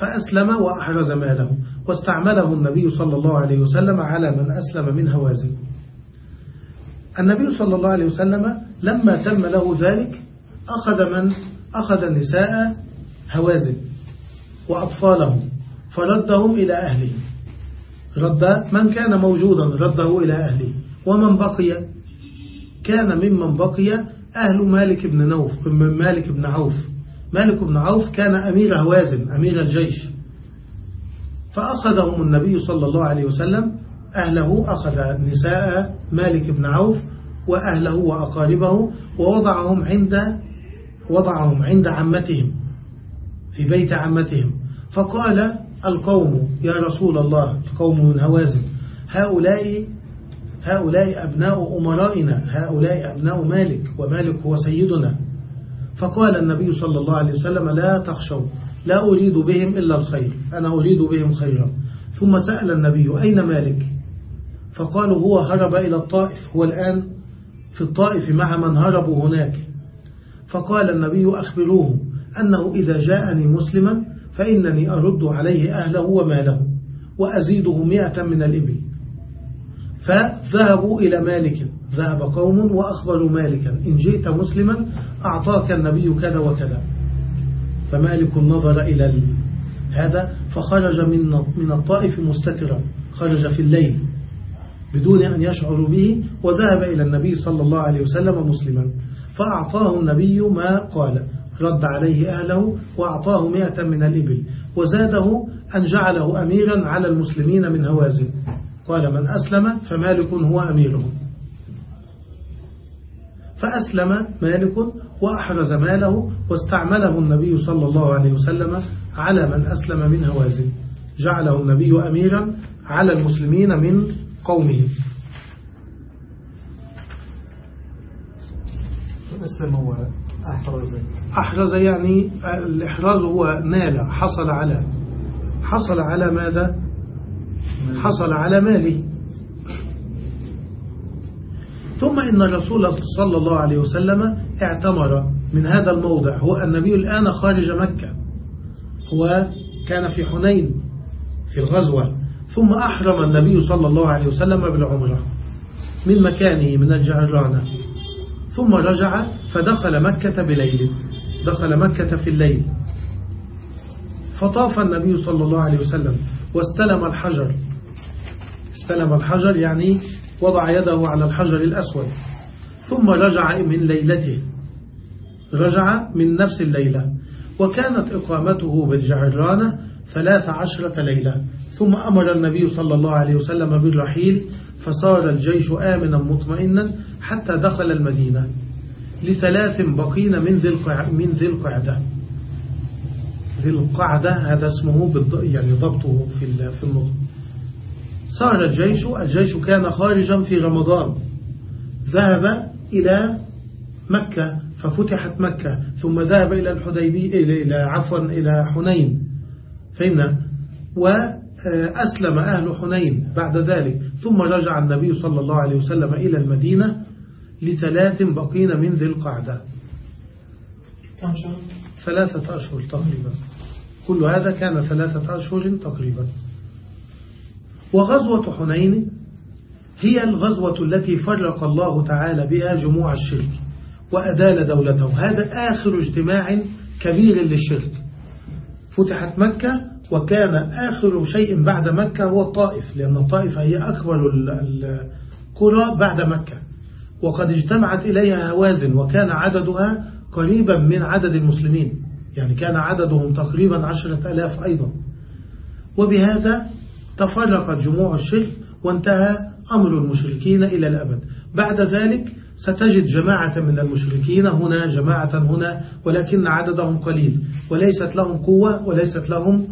فأسلم وأحرز ماله واستعمله النبي صلى الله عليه وسلم على من أسلم من هوازن. النبي صلى الله عليه وسلم لما تم له ذلك أخذ من؟ أخذ النساء هوازن وأطفالهم فردهم إلى أهله. رد من كان موجودا رده إلى أهله. ومن بقي كان ممن بقي أهل مالك بن نوف مالك بن عوف. مالك بن عوف كان أمير هوازن أمير الجيش. فأخذهم النبي صلى الله عليه وسلم أهله أخذ نساء مالك بن عوف وأهله وأقاربه ووضعهم عند وضعهم عند عمتهم في بيت عمتهم. فقال القوم يا رسول الله القوم من هوازن هؤلاء هؤلاء أبناء أمرائنا هؤلاء أبناء مالك ومالك هو سيدنا. فقال النبي صلى الله عليه وسلم لا تخشوا لا أريد بهم إلا الخير أنا أريد بهم خيرا. ثم سأل النبي أين مالك؟ فقالوا هو هرب إلى الطائف هو الآن في الطائف مع من هربوا هناك. فقال النبي أخبروه أنه إذا جاءني مسلما فإنني أرد عليه أهله وماله وأزيده مئة من الإبل. فذهبوا إلى مالك. ذهب قوم وأخبروا مالكا. إن جئت مسلما أعطاك النبي كذا وكذا. فمالك نظر إلى هذا فخرج من من الطائف مستترا. خرج في الليل بدون أن يشعر به وذهب إلى النبي صلى الله عليه وسلم مسلما. فأعطاه النبي ما قال. رد عليه أهله وأعطاه مئة من الإبل. وزاده أن جعله أميرا على المسلمين من هوازن. قال من أسلم فمالك هو أميرهم فأسلم مالك وأحرز ماله واستعمله النبي صلى الله عليه وسلم على من أسلم من هوازن. جعله النبي أميرا على المسلمين من قومه. أسلم هو أحرز. أحرز يعني الإحراز هو نال حصل على. حصل على ماذا؟ حصل على ماله. ثم إن الرسول صلى الله عليه وسلم اعتمر من هذا الموضع. هو النبي الآن خارج مكة. هو كان في حنين في الغزوة. ثم أحرم النبي صلى الله عليه وسلم بالعمرة من مكانه من الجهرانة. ثم رجع فدخل مكة بليل. دخل مكة في الليل. فطاف النبي صلى الله عليه وسلم واستلم الحجر. استلم الحجر يعني وضع يده على الحجر الأسود. ثم رجع من ليلته. رجع من نفس الليلة. وكانت إقامته بالجعرانة ثلاث عشرة ليلة. ثم أمر النبي صلى الله عليه وسلم بالرحيل فصار الجيش آمنا مطمئنا حتى دخل المدينة. لثلاث بقين من ذي من ذي القعدة. ذي القعدة هذا اسمه يعني ضبطه في في النطق. صار الجيش الجيش كان خارجا في رمضان. ذهب إلى مكة ففتحت مكة ثم ذهب إلى الحديبية إلى عفوا إلى حنين. فهمنا؟ وأسلم أهل حنين بعد ذلك. ثم رجع النبي صلى الله عليه وسلم إلى المدينة لثلاث بقين من ذي القعدة؟ ثلاثة أشهر تقريبا. كل هذا كان ثلاثة أشهر تقريبا. وغزوة حنين هي الغزوة التي فرق الله تعالى بها جموع الشرك وأدال دولته. هذا آخر اجتماع كبير للشرك. فتحت مكة وكان آخر شيء بعد مكة هو الطائف لأن الطائف هي أكبر القرى بعد مكة. وقد اجتمعت إليها هوازن وكان عددها قريبا من عدد المسلمين. يعني كان عددهم تقريبا عشرة ألاف أيضا. وبهذا تفرقت جموع الشرك وانتهى أمر المشركين إلى الأبد. بعد ذلك ستجد جماعة من المشركين هنا جماعة هنا ولكن عددهم قليل وليست لهم قوة وليست لهم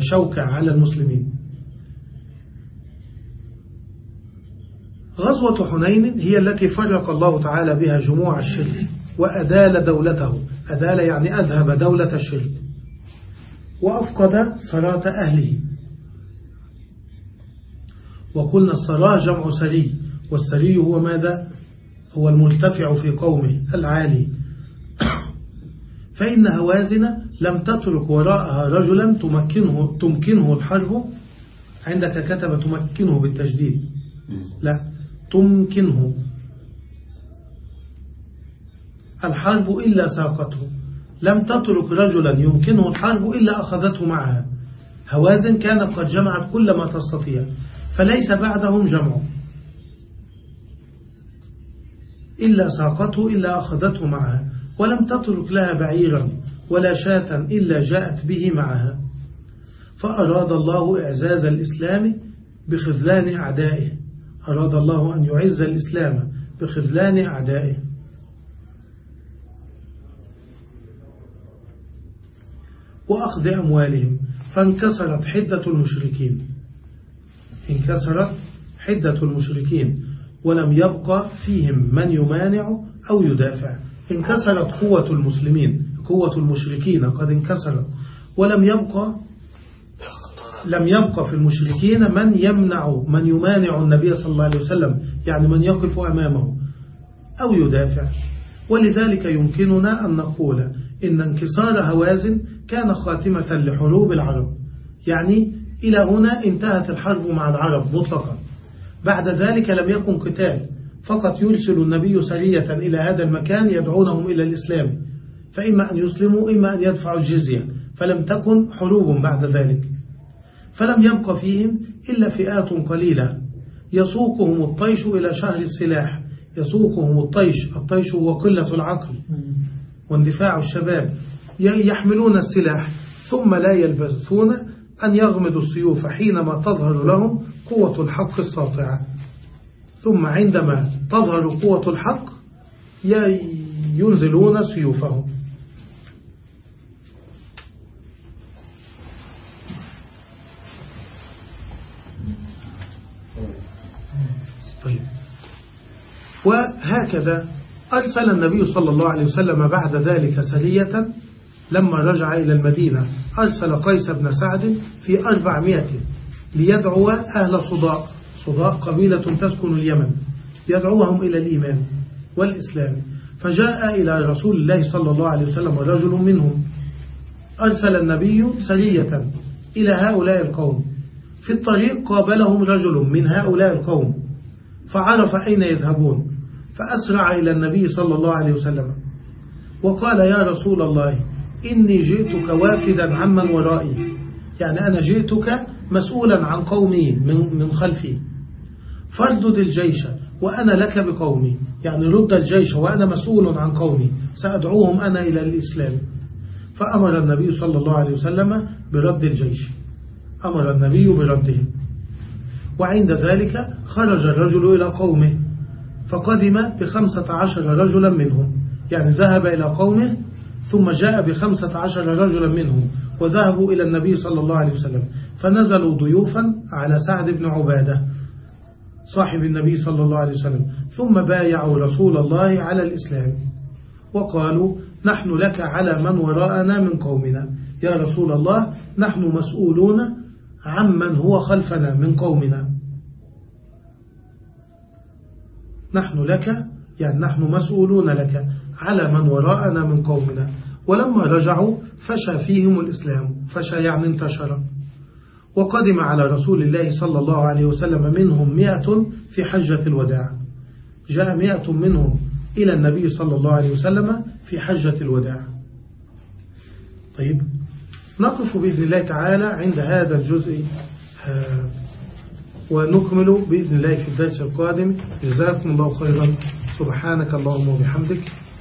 شوكة على المسلمين. غزوة حنين هي التي فرق الله تعالى بها جموع الشرك وأدال دولته. أدال يعني أذهب دولة الشرك. وأفقد صلاة أهله. وقلنا الصلاة جمع سري والسري هو ماذا؟ هو المرتفع في قومه العالي. فإن هوازن لم تترك وراءها رجلا تمكنه, تمكنه الحرب عندك كتب تمكنه بالتجديد. لا تمكنه. الحرب إلا ساقته. لم تترك رجلا يمكنه الحرب إلا أخذته معها. هوازن كانت قد جمعت كل ما تستطيع. فليس بعدهم جمع. إلا ساقته إلا أخذته معها ولم تترك لها بعيرا ولا شاة إلا جاءت به معها. فأراد الله إعزاز الإسلام بخذلان أعدائه. أراد الله أن يعز الإسلام بخذلان أعدائه. وأخذ أموالهم فانكسرت حدة المشركين. انكسرت حدة المشركين ولم يبقى فيهم من يمانع أو يدافع. انكسرت قوة المسلمين قوة المشركين قد انكسرت. ولم يبقى لم يبقى في المشركين من يمنع من يمانع النبي صلى الله عليه وسلم يعني من يقف أمامه أو يدافع. ولذلك يمكننا أن نقول إن انكسار هوازن كان خاتمة لحروب العرب. يعني إلى هنا انتهت الحرب مع العرب مطلقا. بعد ذلك لم يكن قتال فقط يرسل النبي سرية إلى هذا المكان يدعونهم إلى الإسلام. فإما أن يسلموا إما أن يدفعوا الجزية. فلم تكن حروب بعد ذلك. فلم يبق فيهم إلا فئات قليلة. يسوقهم الطيش إلى شهر السلاح. يسوقهم الطيش. الطيش هو قلة العقل. واندفاع الشباب. يحملون السلاح. ثم لا يلبثون أن يغمدوا السيوف حينما تظهر لهم قوة الحق الساطعة. ثم عندما تظهر قوة الحق ينزلون سيوفهم. طيب. وهكذا أرسل النبي صلى الله عليه وسلم بعد ذلك سرية لما رجع إلى المدينة أرسل قيس بن سعد في أربعمائة ليدعو أهل صداء صداء قبيلة تسكن اليمن. يدعوهم إلى الإيمان والإسلام. فجاء إلى رسول الله صلى الله عليه وسلم رجل منهم. أرسل النبي سرية إلى هؤلاء القوم. في الطريق قابلهم رجل من هؤلاء القوم. فعرف أين يذهبون. فأسرع إلى النبي صلى الله عليه وسلم. وقال يا رسول الله إني جئتك وافدا عمن ورائي. يعني أنا جئتك مسؤولا عن قومي من, من خلفي. فاردد الجيش وأنا لك بقومي. يعني رد الجيش وأنا مسؤول عن قومي. سأدعوهم أنا إلى الإسلام. فأمر النبي صلى الله عليه وسلم برد الجيش. أمر النبي بردهم. وعند ذلك خرج الرجل إلى قومه فقدم بخمسة عشر رجلا منهم. يعني ذهب إلى قومه ثم جاء بخمسة عشر رجلا منهم وذهبوا إلى النبي صلى الله عليه وسلم. فنزلوا ضيوفا على سعد بن عبادة صاحب النبي صلى الله عليه وسلم. ثم بايعوا رسول الله على الإسلام. وقالوا نحن لك على من وراءنا من قومنا. يا رسول الله نحن مسؤولون عمن هو خلفنا من قومنا. نحن لك يعني نحن مسؤولون لك. على من وراءنا من قومنا. ولما رجعوا فشى فيهم الإسلام فشى يعني انتشر. وقدم على رسول الله صلى الله عليه وسلم منهم مئة في حجة الوداع. جاء مئة منهم إلى النبي صلى الله عليه وسلم في حجة الوداع. طيب نقف بإذن الله تعالى عند هذا الجزء ونكمل بإذن الله في الدرس القادم. جزاكم الله خيرا. سبحانك اللهم وبحمدك.